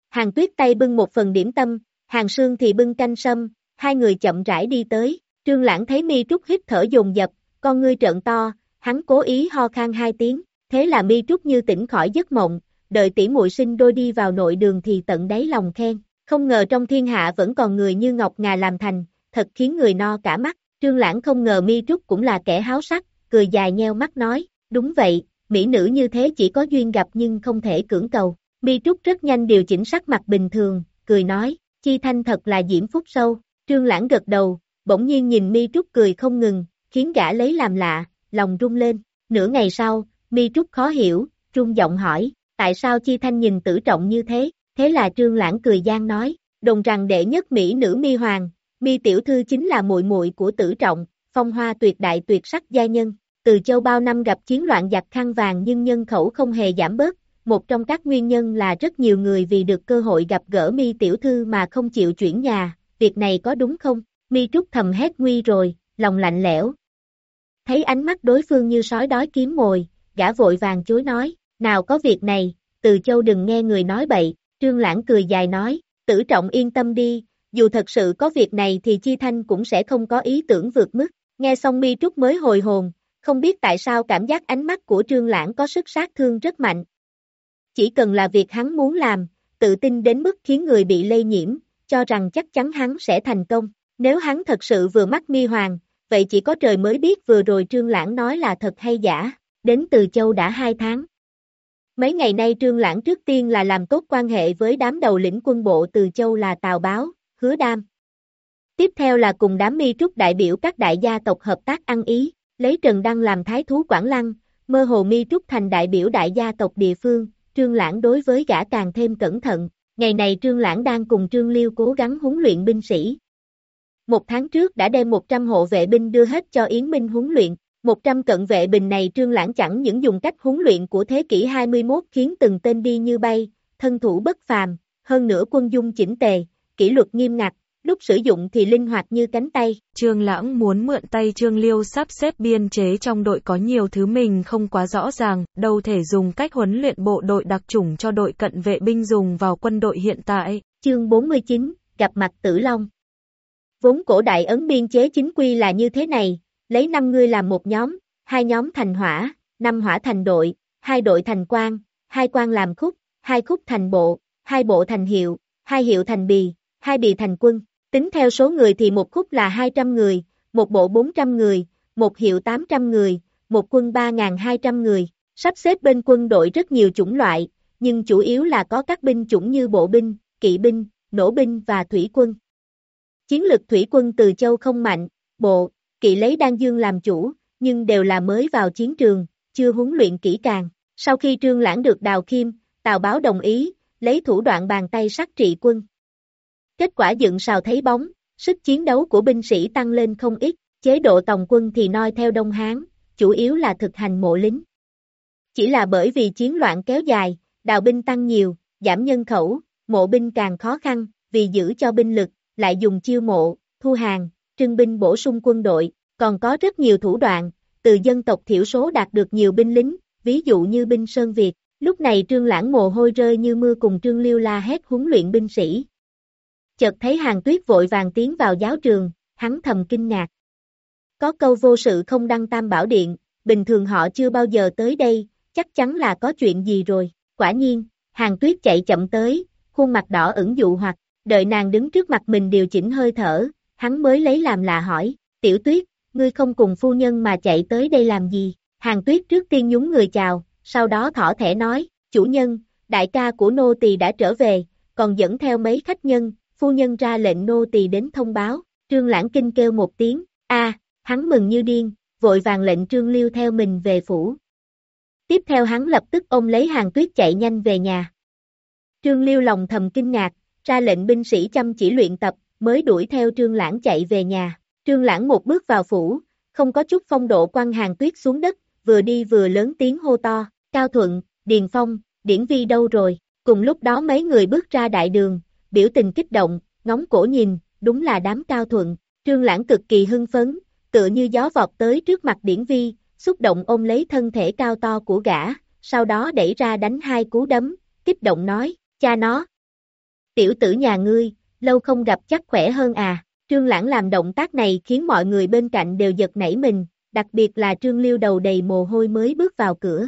Hàng tuyết tay bưng một phần điểm tâm, hàng sương thì bưng canh sâm, hai người chậm rãi đi tới, trương lãng thấy mi trúc hít thở dồn dập, con ngươi trợn to, hắn cố ý ho khan hai tiếng, thế là mi trúc như tỉnh khỏi giấc mộng, đợi tỷ muội sinh đôi đi vào nội đường thì tận đáy lòng khen, không ngờ trong thiên hạ vẫn còn người như Ngọc Ngà làm thành, thật khiến người no cả mắt, trương lãng không ngờ mi trúc cũng là kẻ háo sắc, cười dài nheo mắt nói, đúng vậy, mỹ nữ như thế chỉ có duyên gặp nhưng không thể cưỡng cầu, mi trúc rất nhanh điều chỉnh sắc mặt bình thường, cười nói, chi thanh thật là diễm phúc sâu, trương lãng gật đầu, bỗng nhiên nhìn mi trúc cười không ngừng, khiến gã lấy làm lạ, lòng rung lên, nửa ngày sau, mi trúc khó hiểu, trung giọng hỏi, tại sao chi thanh nhìn tử trọng như thế, thế là trương lãng cười gian nói, đồng rằng đệ nhất mỹ nữ mi hoàng, mi tiểu thư chính là muội muội của tử trọng, phong hoa tuyệt đại tuyệt sắc gia nhân, từ châu bao năm gặp chiến loạn giặc khăn vàng nhưng nhân khẩu không hề giảm bớt, một trong các nguyên nhân là rất nhiều người vì được cơ hội gặp gỡ mi tiểu thư mà không chịu chuyển nhà, việc này có đúng không? Mi Trúc thầm hét nguy rồi, lòng lạnh lẽo. Thấy ánh mắt đối phương như sói đói kiếm mồi, gã vội vàng chối nói, nào có việc này, từ châu đừng nghe người nói bậy, trương lãng cười dài nói, tử trọng yên tâm đi, dù thật sự có việc này thì Chi Thanh cũng sẽ không có ý tưởng vượt mức, nghe xong mi trúc mới hồi hồn, không biết tại sao cảm giác ánh mắt của trương lãng có sức sát thương rất mạnh. Chỉ cần là việc hắn muốn làm, tự tin đến mức khiến người bị lây nhiễm, cho rằng chắc chắn hắn sẽ thành công. Nếu hắn thật sự vừa mắt mi hoàng, vậy chỉ có trời mới biết vừa rồi Trương Lãng nói là thật hay giả, đến từ châu đã hai tháng. Mấy ngày nay Trương Lãng trước tiên là làm tốt quan hệ với đám đầu lĩnh quân bộ từ châu là Tào Báo, Hứa Đam. Tiếp theo là cùng đám mi trúc đại biểu các đại gia tộc hợp tác ăn ý, lấy Trần Đăng làm thái thú quảng lăng, mơ hồ mi trúc thành đại biểu đại gia tộc địa phương, Trương Lãng đối với gã càng thêm cẩn thận, Ngày này Trương Lãng đang cùng Trương Liêu cố gắng huấn luyện binh sĩ. Một tháng trước đã đem 100 hộ vệ binh đưa hết cho Yến Minh huấn luyện, 100 cận vệ binh này Trương Lãng chẳng những dùng cách huấn luyện của thế kỷ 21 khiến từng tên đi như bay, thân thủ bất phàm, hơn nữa quân dung chỉnh tề, kỷ luật nghiêm ngặt, lúc sử dụng thì linh hoạt như cánh tay. Trương Lãng muốn mượn tay Trương Liêu sắp xếp biên chế trong đội có nhiều thứ mình không quá rõ ràng, đâu thể dùng cách huấn luyện bộ đội đặc chủng cho đội cận vệ binh dùng vào quân đội hiện tại. Chương 49, gặp mặt Tử Long. Vốn cổ đại ấn biên chế chính quy là như thế này, lấy 5 người làm một nhóm, hai nhóm thành hỏa, năm hỏa thành đội, hai đội thành quan, hai quan làm khúc, hai khúc thành bộ, hai bộ thành hiệu, hai hiệu thành bì, hai bì thành quân. Tính theo số người thì một khúc là 200 người, một bộ 400 người, một hiệu 800 người, một quân 3.200 người. Sắp xếp bên quân đội rất nhiều chủng loại, nhưng chủ yếu là có các binh chủng như bộ binh, kỵ binh, nổ binh và thủy quân. Chiến lực thủy quân từ châu không mạnh, bộ, kỵ lấy Đan Dương làm chủ, nhưng đều là mới vào chiến trường, chưa huấn luyện kỹ càng. Sau khi trương lãng được đào Kim, Tào Báo đồng ý, lấy thủ đoạn bàn tay sát trị quân. Kết quả dựng sào thấy bóng, sức chiến đấu của binh sĩ tăng lên không ít, chế độ tổng quân thì noi theo Đông Hán, chủ yếu là thực hành mộ lính. Chỉ là bởi vì chiến loạn kéo dài, đào binh tăng nhiều, giảm nhân khẩu, mộ binh càng khó khăn, vì giữ cho binh lực, lại dùng chiêu mộ, thu hàng, trưng binh bổ sung quân đội, còn có rất nhiều thủ đoạn, từ dân tộc thiểu số đạt được nhiều binh lính, ví dụ như binh Sơn Việt. Lúc này Trương Lãng mồ hôi rơi như mưa cùng Trương Liêu la hét huấn luyện binh sĩ, chợt thấy hàng tuyết vội vàng tiến vào giáo trường, hắn thầm kinh ngạc. Có câu vô sự không đăng tam bảo điện, bình thường họ chưa bao giờ tới đây, chắc chắn là có chuyện gì rồi, quả nhiên, hàng tuyết chạy chậm tới, khuôn mặt đỏ ửng dụ hoặc, đợi nàng đứng trước mặt mình điều chỉnh hơi thở, hắn mới lấy làm lạ hỏi, tiểu tuyết, ngươi không cùng phu nhân mà chạy tới đây làm gì, hàng tuyết trước tiên nhúng người chào, sau đó thỏ thẻ nói, chủ nhân, đại ca của nô tỳ đã trở về, còn dẫn theo mấy khách nhân, phu nhân ra lệnh nô tỳ đến thông báo, trương lãng kinh kêu một tiếng, a, hắn mừng như điên, vội vàng lệnh trương liêu theo mình về phủ. Tiếp theo hắn lập tức ôm lấy hàng tuyết chạy nhanh về nhà. Trương liêu lòng thầm kinh ngạc, ra lệnh binh sĩ chăm chỉ luyện tập, mới đuổi theo trương lãng chạy về nhà. Trương lãng một bước vào phủ, không có chút phong độ quăng hàng tuyết xuống đất, vừa đi vừa lớn tiếng hô to, Cao Thuận, Điền Phong, Điển Vi đâu rồi? Cùng lúc đó mấy người bước ra đại đường, biểu tình kích động, ngóng cổ nhìn, đúng là đám Cao Thuận. Trương Lãng cực kỳ hưng phấn, tựa như gió vọt tới trước mặt Điển Vi, xúc động ôm lấy thân thể cao to của gã, sau đó đẩy ra đánh hai cú đấm, kích động nói, cha nó. Tiểu tử nhà ngươi, lâu không gặp chắc khỏe hơn à. Trương Lãng làm động tác này khiến mọi người bên cạnh đều giật nảy mình, đặc biệt là Trương Liêu đầu đầy mồ hôi mới bước vào cửa.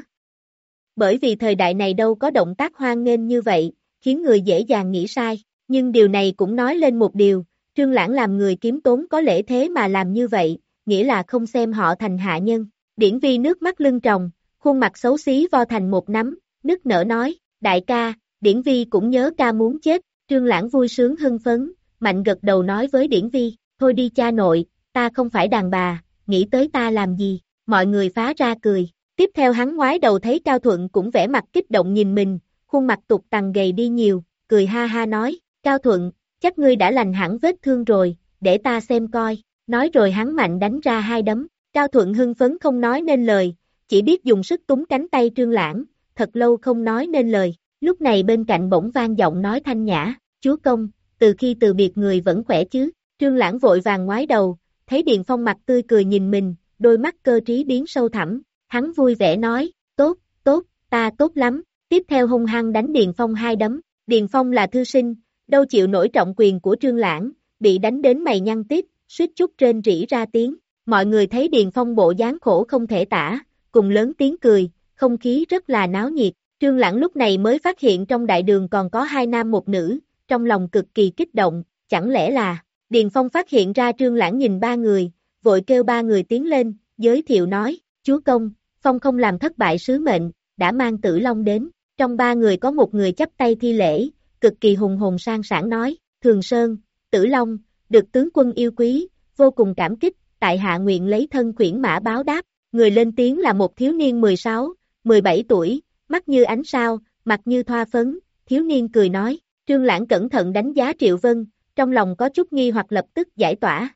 Bởi vì thời đại này đâu có động tác hoang nghênh như vậy, khiến người dễ dàng nghĩ sai, nhưng điều này cũng nói lên một điều, Trương Lãng làm người kiếm tốn có lễ thế mà làm như vậy, nghĩa là không xem họ thành hạ nhân. Điển vi nước mắt lưng tròng, khuôn mặt xấu xí vo thành một nắm, nức nở nói, đại ca, Điển vi cũng nhớ ca muốn chết, Trương Lãng vui sướng hưng phấn, mạnh gật đầu nói với Điển vi, thôi đi cha nội, ta không phải đàn bà, nghĩ tới ta làm gì, mọi người phá ra cười. Tiếp theo hắn ngoái đầu thấy Cao Thuận cũng vẻ mặt kích động nhìn mình, khuôn mặt tục tằng gầy đi nhiều, cười ha ha nói, Cao Thuận, chắc ngươi đã lành hẳn vết thương rồi, để ta xem coi, nói rồi hắn mạnh đánh ra hai đấm, Cao Thuận hưng phấn không nói nên lời, chỉ biết dùng sức túng cánh tay trương lãng, thật lâu không nói nên lời, lúc này bên cạnh bỗng vang giọng nói thanh nhã, chúa công, từ khi từ biệt người vẫn khỏe chứ, trương lãng vội vàng ngoái đầu, thấy Điền Phong mặt tươi cười nhìn mình, đôi mắt cơ trí biến sâu thẳm, hắn vui vẻ nói, tốt, tốt, ta tốt lắm, tiếp theo hung hăng đánh Điền Phong hai đấm, Điền Phong là thư sinh, đâu chịu nổi trọng quyền của Trương Lãng, bị đánh đến mày nhăn tiếp, suýt chút trên rỉ ra tiếng, mọi người thấy Điền Phong bộ dáng khổ không thể tả, cùng lớn tiếng cười, không khí rất là náo nhiệt, Trương Lãng lúc này mới phát hiện trong đại đường còn có hai nam một nữ, trong lòng cực kỳ kích động, chẳng lẽ là, Điền Phong phát hiện ra Trương Lãng nhìn ba người, vội kêu ba người tiến lên, giới thiệu nói, chúa công, Phong không làm thất bại sứ mệnh, đã mang tử long đến, trong ba người có một người chấp tay thi lễ, cực kỳ hùng hồn sang sản nói, Thường Sơn, Tử Long, được tướng quân yêu quý, vô cùng cảm kích, tại hạ nguyện lấy thân quyển mã báo đáp, người lên tiếng là một thiếu niên 16, 17 tuổi, mắt như ánh sao, mặt như thoa phấn, thiếu niên cười nói, Trương Lãng cẩn thận đánh giá Triệu Vân, trong lòng có chút nghi hoặc lập tức giải tỏa.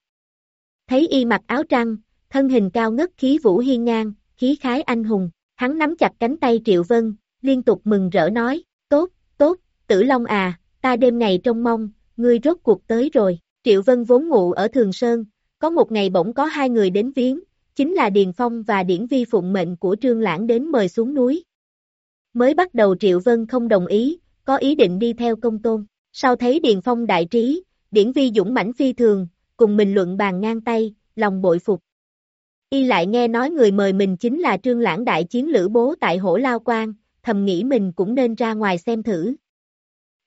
Thấy y mặc áo trăng, thân hình cao ngất khí vũ hiên ngang, khí khái anh hùng, hắn nắm chặt cánh tay Triệu Vân, liên tục mừng rỡ nói, tốt, tốt, tử long à, ta đêm ngày trông mong, ngươi rốt cuộc tới rồi, Triệu Vân vốn ngủ ở Thường Sơn, có một ngày bỗng có hai người đến viếng, chính là Điền Phong và Điển Vi phụng mệnh của Trương Lãng đến mời xuống núi. Mới bắt đầu Triệu Vân không đồng ý, có ý định đi theo công tôn, sau thấy Điền Phong đại trí, Điển Vi dũng mãnh phi thường, cùng mình luận bàn ngang tay, lòng bội phục. Y lại nghe nói người mời mình chính là trương lãng đại chiến lữ bố tại hổ lao quan, thầm nghĩ mình cũng nên ra ngoài xem thử.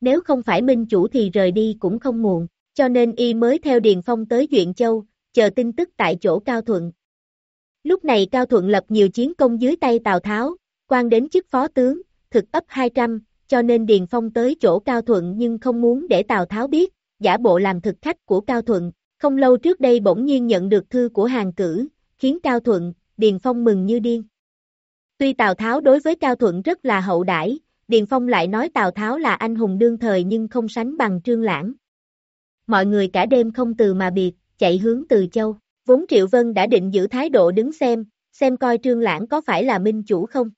Nếu không phải minh chủ thì rời đi cũng không muộn, cho nên y mới theo Điền Phong tới Duyện Châu, chờ tin tức tại chỗ Cao Thuận. Lúc này Cao Thuận lập nhiều chiến công dưới tay Tào Tháo, quan đến chức phó tướng, thực ấp 200, cho nên Điền Phong tới chỗ Cao Thuận nhưng không muốn để Tào Tháo biết, giả bộ làm thực khách của Cao Thuận. Không lâu trước đây bỗng nhiên nhận được thư của hàng cử, khiến Cao Thuận, Điền Phong mừng như điên. Tuy Tào Tháo đối với Cao Thuận rất là hậu đãi, Điền Phong lại nói Tào Tháo là anh hùng đương thời nhưng không sánh bằng Trương Lãng. Mọi người cả đêm không từ mà biệt, chạy hướng từ châu. Vốn Triệu Vân đã định giữ thái độ đứng xem, xem coi Trương Lãng có phải là minh chủ không.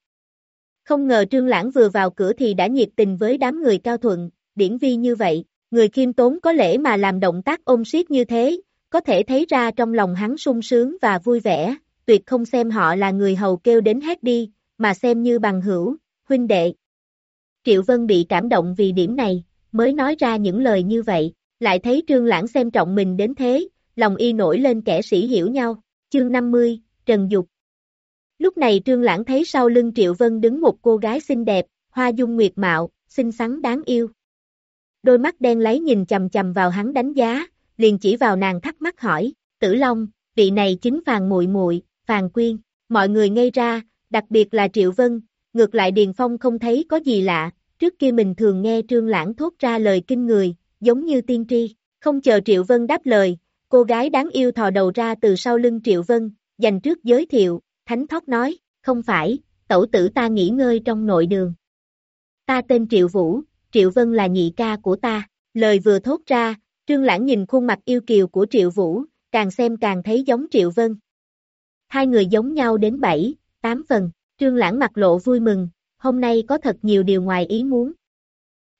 Không ngờ Trương Lãng vừa vào cửa thì đã nhiệt tình với đám người Cao Thuận, điển vi như vậy, người khiêm tốn có lẽ mà làm động tác ôm siết như thế, có thể thấy ra trong lòng hắn sung sướng và vui vẻ, tuyệt không xem họ là người hầu kêu đến hét đi, mà xem như bằng hữu, huynh đệ. Triệu Vân bị cảm động vì điểm này, mới nói ra những lời như vậy, lại thấy Trương Lãng xem trọng mình đến thế, lòng y nổi lên kẻ sĩ hiểu nhau, chương 50, Trần Dục. Lúc này Trương Lãng thấy sau lưng Triệu Vân đứng một cô gái xinh đẹp, hoa dung nguyệt mạo, xinh xắn đáng yêu. Đôi mắt đen lấy nhìn chầm chầm vào hắn đánh giá, liền chỉ vào nàng thắc mắc hỏi, Tử Long, vị này chính Phàn muội muội, Phàn Quyên. Mọi người ngây ra, đặc biệt là Triệu Vân, ngược lại Điền Phong không thấy có gì lạ, trước kia mình thường nghe Trương Lãng thốt ra lời kinh người, giống như tiên tri, không chờ Triệu Vân đáp lời, cô gái đáng yêu thò đầu ra từ sau lưng Triệu Vân, dành trước giới thiệu, Thánh Thóc nói, không phải, tẩu tử ta nghỉ ngơi trong nội đường. Ta tên Triệu Vũ, Triệu Vân là nhị ca của ta, Lời vừa thốt ra, Trương Lãng nhìn khuôn mặt yêu kiều của Triệu Vũ, càng xem càng thấy giống Triệu Vân. Hai người giống nhau đến bảy, tám phần, Trương Lãng mặt lộ vui mừng, hôm nay có thật nhiều điều ngoài ý muốn.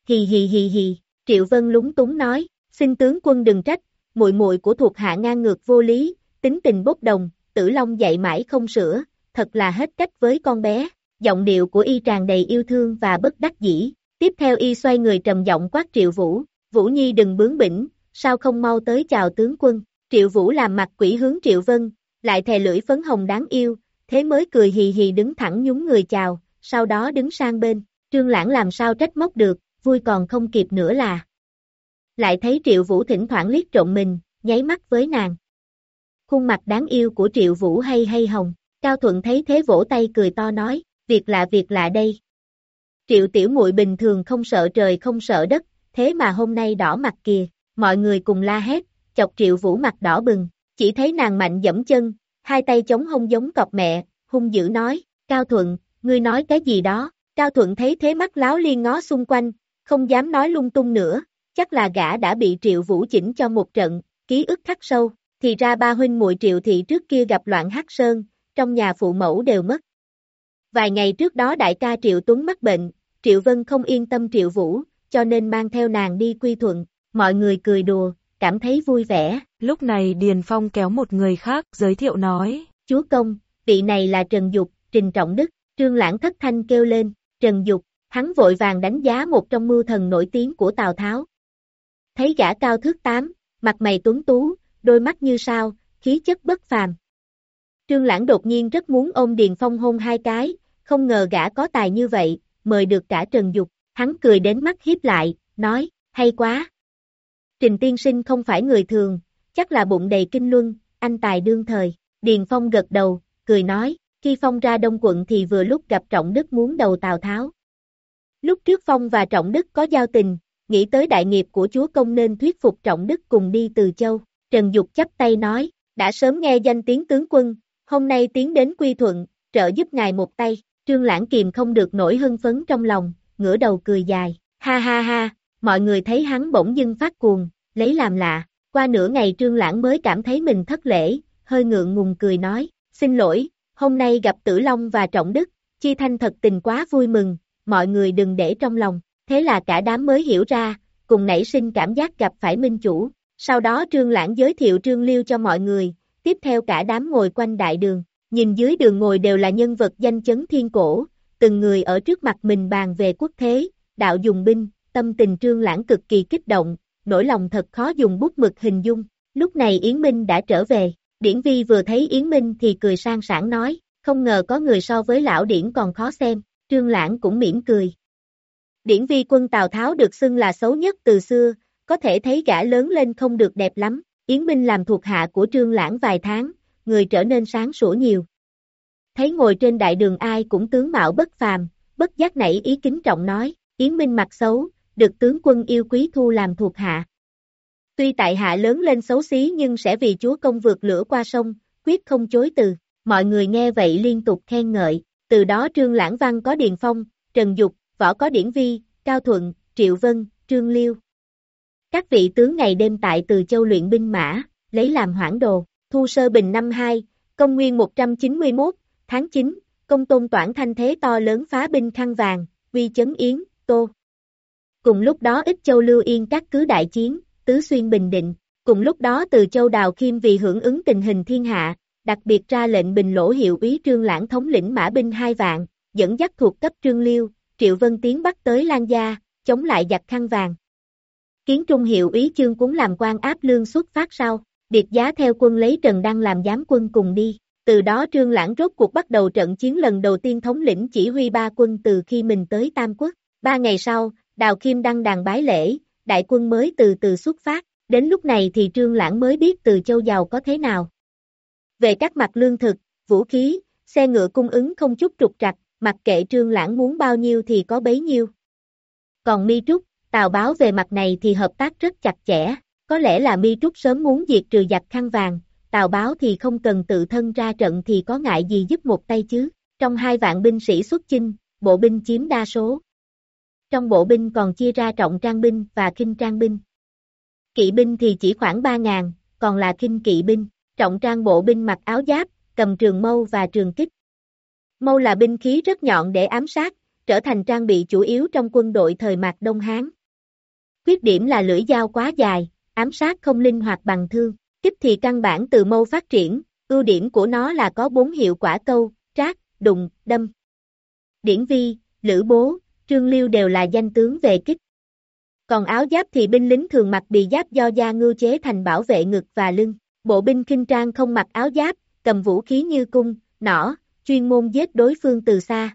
Hì hì hì hì, Triệu Vân lúng túng nói, xin tướng quân đừng trách, muội muội của thuộc hạ ngang ngược vô lý, tính tình bốc đồng, tử long dạy mãi không sửa, thật là hết cách với con bé. Giọng điệu của y tràn đầy yêu thương và bất đắc dĩ. Tiếp theo y xoay người trầm giọng quát Triệu Vũ, Vũ Nhi đừng bướng bỉnh, sao không mau tới chào tướng quân. Triệu Vũ làm mặt quỷ hướng Triệu Vân, lại thè lưỡi phấn hồng đáng yêu, thế mới cười hì hì đứng thẳng nhún người chào, sau đó đứng sang bên. Trương Lãng làm sao trách móc được, vui còn không kịp nữa là. Lại thấy Triệu Vũ thỉnh thoảng liếc trộm mình, nháy mắt với nàng. Khuôn mặt đáng yêu của Triệu Vũ hay hay hồng, Cao Thuận thấy thế vỗ tay cười to nói, việc lạ việc lạ đây. Triệu tiểu muội bình thường không sợ trời không sợ đất, thế mà hôm nay đỏ mặt kìa, mọi người cùng la hét, chọc triệu vũ mặt đỏ bừng, chỉ thấy nàng mạnh dẫm chân, hai tay chống hông giống cọp mẹ, hung dữ nói, Cao Thuận, ngươi nói cái gì đó, Cao Thuận thấy thế mắt láo liên ngó xung quanh, không dám nói lung tung nữa, chắc là gã đã bị triệu vũ chỉnh cho một trận, ký ức khắc sâu, thì ra ba huynh muội triệu thị trước kia gặp loạn hắc sơn, trong nhà phụ mẫu đều mất. Vài ngày trước đó đại ca Triệu Tuấn mắc bệnh, Triệu Vân không yên tâm Triệu Vũ, cho nên mang theo nàng đi quy thuận, mọi người cười đùa, cảm thấy vui vẻ. Lúc này Điền Phong kéo một người khác, giới thiệu nói. Chúa công, vị này là Trần Dục, Trình Trọng Đức, Trương Lãng thất thanh kêu lên, Trần Dục, hắn vội vàng đánh giá một trong mưu thần nổi tiếng của Tào Tháo. Thấy gã cao thước tám, mặt mày tuấn tú, đôi mắt như sao, khí chất bất phàm. Trương Lãng đột nhiên rất muốn ôm Điền Phong hôn hai cái, không ngờ gã có tài như vậy, mời được cả Trần Dục, hắn cười đến mắt hiếp lại, nói, hay quá. Trình tiên sinh không phải người thường, chắc là bụng đầy kinh luân, anh tài đương thời, Điền Phong gật đầu, cười nói, khi Phong ra Đông quận thì vừa lúc gặp Trọng Đức muốn đầu Tào Tháo. Lúc trước Phong và Trọng Đức có giao tình, nghĩ tới đại nghiệp của chúa công nên thuyết phục Trọng Đức cùng đi từ châu, Trần Dục chắp tay nói, đã sớm nghe danh tiếng tướng quân, hôm nay tiến đến quy thuận, trợ giúp ngài một tay, trương lãng kìm không được nổi hưng phấn trong lòng, ngửa đầu cười dài, ha ha ha, mọi người thấy hắn bỗng dưng phát cuồng, lấy làm lạ, qua nửa ngày trương lãng mới cảm thấy mình thất lễ, hơi ngượng ngùng cười nói, xin lỗi, hôm nay gặp Tử Long và Trọng Đức, Chi Thanh thật tình quá vui mừng, mọi người đừng để trong lòng, thế là cả đám mới hiểu ra, cùng nảy sinh cảm giác gặp phải minh chủ, sau đó trương lãng giới thiệu trương liêu cho mọi người, tiếp theo cả đám ngồi quanh đại đường, nhìn dưới đường ngồi đều là nhân vật danh chấn thiên cổ, từng người ở trước mặt mình bàn về quốc thế, đạo dùng binh, tâm tình trương lãng cực kỳ kích động, nỗi lòng thật khó dùng bút mực hình dung, lúc này Yến Minh đã trở về, Điển Vi vừa thấy Yến Minh thì cười sang sảng nói, không ngờ có người so với lão Điển còn khó xem, trương lãng cũng mỉm cười. Điển Vi quân Tào Tháo được xưng là xấu nhất từ xưa, có thể thấy gã lớn lên không được đẹp lắm, Yến Minh làm thuộc hạ của Trương Lãng vài tháng, người trở nên sáng sủa nhiều. Thấy ngồi trên đại đường ai cũng tướng mạo bất phàm, bất giác nảy ý kính trọng nói, Yến Minh mặt xấu, được tướng quân yêu quý thu làm thuộc hạ. Tuy tại hạ lớn lên xấu xí nhưng sẽ vì chúa công vượt lửa qua sông, quyết không chối từ. Mọi người nghe vậy liên tục khen ngợi, từ đó Trương Lãng Văn có Điền Phong, Trần Dục, Võ có Điển Vi, Cao Thuận, Triệu Vân, Trương Liêu. Các vị tướng ngày đêm tại Từ Châu luyện binh mã, lấy làm hoảng đồ, thu sơ bình năm 2, công nguyên 191, tháng 9, công tôn toản thanh thế to lớn phá binh khăn vàng, uy chấn yến, tô. Cùng lúc đó ít châu lưu yên các cứ đại chiến, tứ xuyên bình định, cùng lúc đó từ châu đào khiêm vì hưởng ứng tình hình thiên hạ, đặc biệt ra lệnh bình lỗ hiệu úy trương lãng thống lĩnh mã binh hai vạn, dẫn dắt thuộc cấp trương liêu, triệu vân tiến bắt tới Lan Gia, chống lại giặc khăn vàng. Kiến Trung hiệu ý chương cũng làm quan áp lương xuất phát sau, biệt giá theo quân lấy Trần Đăng làm giám quân cùng đi. Từ đó Trương Lãng rốt cuộc bắt đầu trận chiến lần đầu tiên thống lĩnh chỉ huy ba quân từ khi mình tới Tam Quốc. Ba ngày sau, Đào Kim đăng đàn bái lễ, đại quân mới từ từ xuất phát. Đến lúc này thì Trương Lãng mới biết từ châu giàu có thế nào. Về các mặt lương thực, vũ khí, xe ngựa cung ứng không chút trục trặc, mặc kệ Trương Lãng muốn bao nhiêu thì có bấy nhiêu. Còn Mi Trúc, Tào báo về mặt này thì hợp tác rất chặt chẽ, có lẽ là mi trúc sớm muốn diệt trừ giặc khăn vàng, Tào báo thì không cần tự thân ra trận thì có ngại gì giúp một tay chứ, trong hai vạn binh sĩ xuất chinh, bộ binh chiếm đa số. Trong bộ binh còn chia ra trọng trang binh và kinh trang binh. Kỵ binh thì chỉ khoảng 3.000, còn là kinh kỵ binh. Trọng trang bộ binh mặc áo giáp, cầm trường mâu và trường kích. Mâu là binh khí rất nhọn để ám sát, trở thành trang bị chủ yếu trong quân đội thời mạc Đông Hán. Khuyết điểm là lưỡi dao quá dài, ám sát không linh hoạt bằng thương. Kích thì căn bản từ mâu phát triển, ưu điểm của nó là có bốn hiệu quả câu, trác, đụng, đâm. Điển vi, lữ bố, trương liêu đều là danh tướng về kích. Còn áo giáp thì binh lính thường mặc bì giáp do da ngưu chế thành bảo vệ ngực và lưng. Bộ binh kinh trang không mặc áo giáp, cầm vũ khí như cung, nỏ, chuyên môn giết đối phương từ xa.